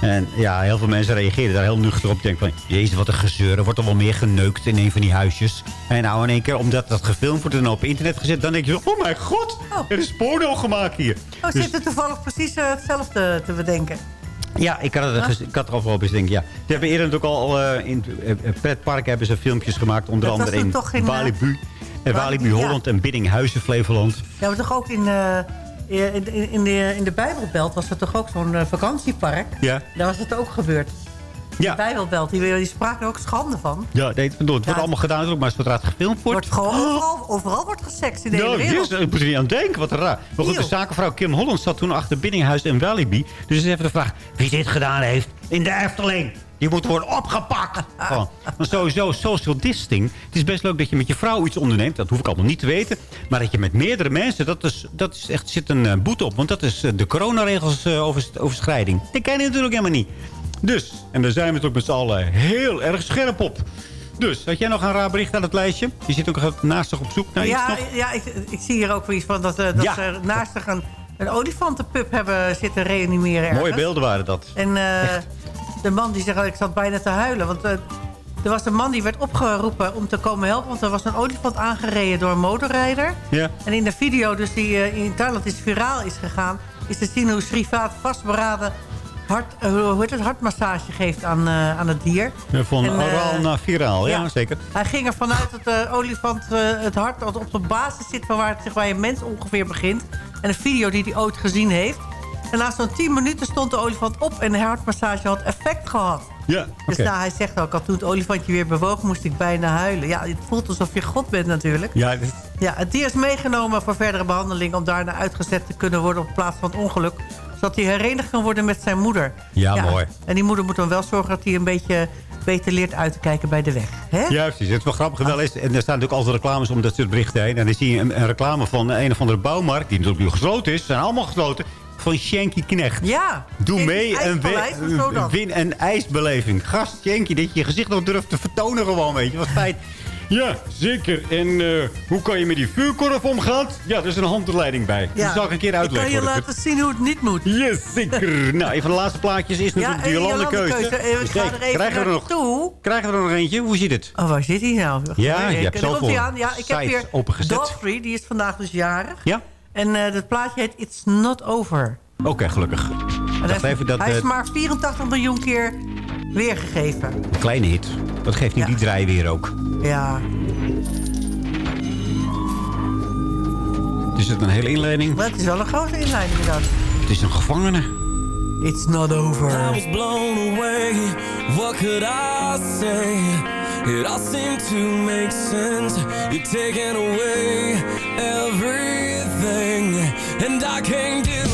En ja, heel veel mensen reageren daar heel nuchter op. Denken van, jezus, wat een gezeur. Er wordt er wel meer geneukt in een van die huisjes. En nou in één keer, omdat dat gefilmd wordt en op internet gezet... dan denk je, oh mijn god, er is porno gemaakt hier. Oh, Dus- zit er toevallig precies eh, hetzelfde te bedenken. Ja, ik had, het, gez- ik had er al eens denken, ja. Ze hebben eerder natuurlijk al eh, in het eh, pretpark hebben ze filmpjes gemaakt. Onder Dat andere in, in, eh, Walibu. En Walibu Walibu, ja. Holland en Biddinghuizen, Flevoland. Ja, maar toch ook in, eh, in, in, de, in de Bijbelbelt was er toch ook zo'n eh, vakantiepark. Ja. Daar was het ook gebeurd. Ja. De Bijbelbelt, die, die spraken er ook schande van. Ja, nee, het, het wordt Ja, allemaal gedaan natuurlijk, maar zodra het gefilmd wordt... Wordt gewoon overal, overal wordt gesext in de hele Nou, wereld. jezus, ik moet er niet aan denken, wat raar. Maar goed, de zakenvrouw Kim Holland zat toen achter Biddinghuis en Walibi. Dus is even de vraag, wie dit gedaan heeft in de Efteling? Die moet worden opgepakt. Gewoon. Maar sowieso, social distancing. Het is best leuk dat je met je vrouw iets onderneemt. Dat hoef ik allemaal niet te weten. Maar dat je met meerdere mensen, dat is, dat is echt, zit een eh, boete op. Want dat is eh, de coronaregels eh, overs- overschrijding. Dat ken je natuurlijk helemaal niet. Dus, en daar zijn we toch met z'n allen heel erg scherp op. Dus, had jij nog een raar bericht aan het lijstje? Je zit ook naast op zoek naar iets ja, nog? ja ik, ik zie hier ook weer iets van dat, eh, dat Ja. ze naast zich een, een olifantenpup hebben zitten reanimeren. ergens. Mooie beelden waren dat. En eh, de man die zegt, ik zat bijna te huilen. Want eh, er was een man die werd opgeroepen om te komen helpen. Want er was een olifant aangereden door een motorrijder. Ja. En in de video dus die in Thailand is viraal is gegaan... is te zien hoe Srivaat vastberaden hart, eh, hoe heet het, hartmassage geeft aan, eh, aan het dier. Van En, eh, naar viraal, ja, ja. zeker. Hij ging ervan uit dat de olifant het hart op op de basis zit... van waar het zich bij een mens ongeveer begint. En een video die hij ooit gezien heeft. En na zo'n 10 minuten stond de olifant op... en de hartmassage had effect gehad. Ja, Dus nou, hij zegt ook al, toen het olifantje weer bewoog... moest ik bijna huilen. Ja, het voelt alsof je God bent natuurlijk. Ja, dit- Ja, het dier is meegenomen voor verdere behandeling... om daarna uitgezet te kunnen worden op plaats van het ongeluk. Zodat hij herenigd kan worden met zijn moeder. Ja, mooi. En die moeder moet dan wel zorgen dat hij een beetje beter leert uit te kijken bij de weg. Hè? Ja, precies. Het is wel grappig. Wel is, en er staan natuurlijk altijd reclames om dat soort berichten heen. En dan zie je een, een reclame van een of andere bouwmarkt... die natuurlijk nu gesloten is. Ze zijn allemaal gesloten. Van Shanky Knecht. Ja. Doe mee en dan? win een ijsbeleving. Gast, Shanky, dat je je gezicht nog durft te vertonen gewoon, weet je. Wat feit. Ja, zeker. En eh, hoe kan je met die vuurkorf omgaan? Ja, er is een handleiding bij. Ja. Dat zal ik een keer Ik uitleggen. kan je laten zien hoe het niet moet. Yes, zeker. nou, een van de laatste plaatjes is natuurlijk Jolande Jolande Keuze. keuze. Eh, we gaan er even krijgen er nog, naartoe. krijgen we er nog eentje? Hoe zit het? Oh, waar zit hij nou? Ja, je Eh, hebt zoveel hij aan. Ja, ik heb opengezet. Godfrey, die is vandaag dus jarig. Ja? En eh dat plaatje heet It's Not Over. Oké, gelukkig. Ik hij is, even dat hij is eh, maar 84 miljoen keer weergegeven. een kleine hit. Dat geeft niet Ja. die draai weer ook. Ja. Is het een hele inleiding? Maar het is wel een grote inleiding dan. Het is een gevangene. It's not over. I was blown away. What could I say? It all seemed to make sense. You're taking away everything, and I can't deal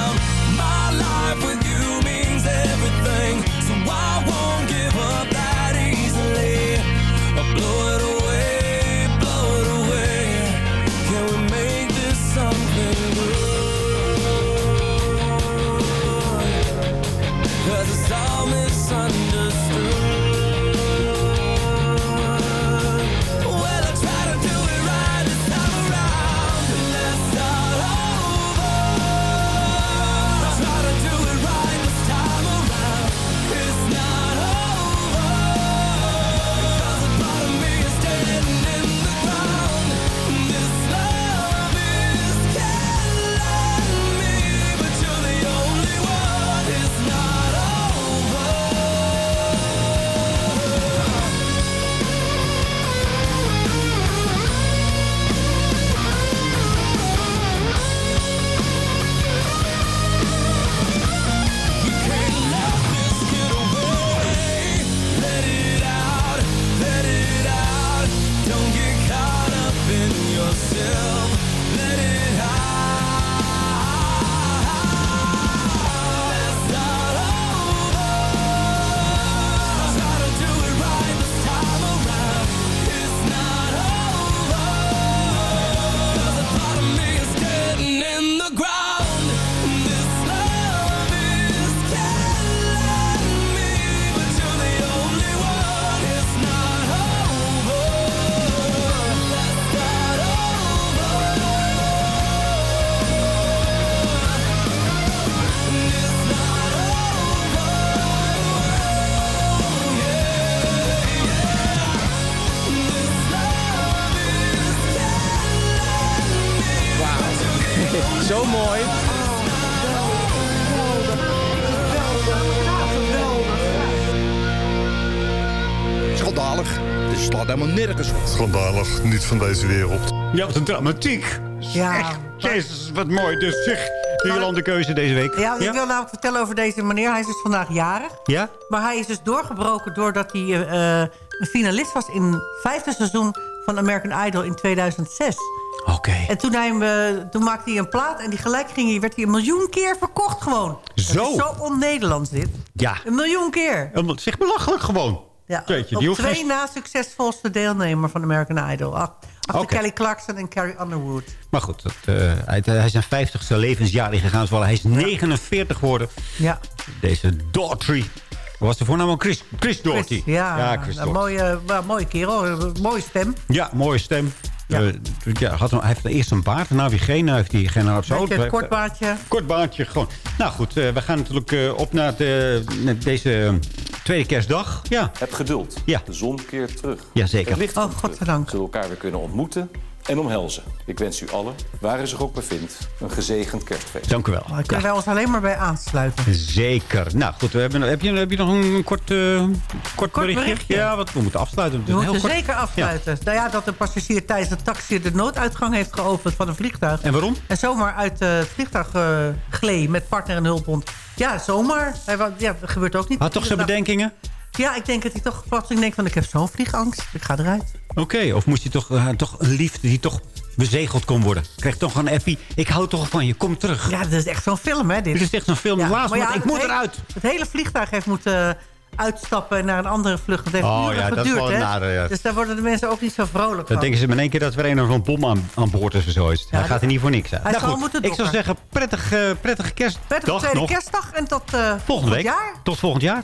Niet van deze wereld. Ja, wat een dramatiek. Ja. Echt, jezus, wat mooi. Dus zeg, de landenkeuze deze week. Ja, ik wil namelijk vertellen over deze meneer. Hij is dus vandaag jarig. Ja? Maar hij is dus doorgebroken doordat hij eh, een finalist was in het vijfde seizoen van American Idol in 2006. Oké. En toen, hij eh, toen maakte hij een plaat en die gelijk ging, hij- werd hij een miljoen keer verkocht gewoon. Zo. Dat is zo on-Nederlands dit. Ja. Een miljoen keer. Zeg belachelijk gewoon. Ja, Jeetje, die twee geen- na succesvolste deelnemer van American Idol. Ach, Achter. Kelly Clarkson en Carrie Underwood. Maar goed, dat, eh, hij, hij is zijn 50ste levensjaar ingegaan. Zowel hij is 49 geworden. Ja. Deze Daughtry. Was de voornaam? ook? Chris, Chris ja, Chris een mooie, mooie kerel. Mooie stem. Ja, mooie stem. Ja. ja, had, hij heeft eerst een baard, daarna weer geen. Nou heeft hij geen het kort baardje. Kort baardje, gewoon. Nou goed, eh, we gaan natuurlijk eh, op naar, de, naar deze eh, tweede kerstdag. Ja. Heb geduld. Ja. De zon keert terug. Jazeker. Het licht Oh, terug. godzijdank. Zullen we elkaar weer kunnen ontmoeten en omhelzen. Ik wens u allen, waar u zich ook bevindt, een gezegend kerstfeest. Dank u wel. Daar kunnen wij ons alleen maar bij aansluiten. Zeker. Nou goed, we hebben, heb, je, heb je nog een kort, eh, kort, berichtje? berichtje. Ja, want we moeten afsluiten. We moeten heel kort. zeker afsluiten. Nou ja, dat een passagier tijdens de taxi de nooduitgang heeft geopend van een vliegtuig. En waarom? En zomaar uit eh, het vliegtuig eh gleed met partner en hulphond. Ja, zomaar. Ja, dat gebeurt ook niet. Had toch zijn bedenkingen? Ja, ik denk dat hij toch plotseling denkt van ik heb zo'n vliegangst. Ik ga eruit. Oké, of moest je toch, eh, toch een liefde die toch bezegeld kon worden? Krijg toch een effie. Ik hou toch van je, kom terug. Ja, dat is echt zo'n film, hè? Dit, Dit is echt zo'n film. Laatst, maar ja, ik moet hele- eruit. Het hele vliegtuig heeft moeten uitstappen en naar een andere vlucht. Dat heeft Oh, ja, dat is geduurd, wel een hè? nare, ja. Dus daar worden de mensen ook niet zo vrolijk Dan van. denken ze in één keer dat er een of andere bom aan, aan boord is of zoiets. Hij dat- gaat er niet voor niks uit. Hij Nou zal goed, moeten ik zou zeggen, prettig, eh prettige kerstdag Prettige tweede nog. kerstdag en tot eh, Volgende week. jaar. Tot volgend jaar.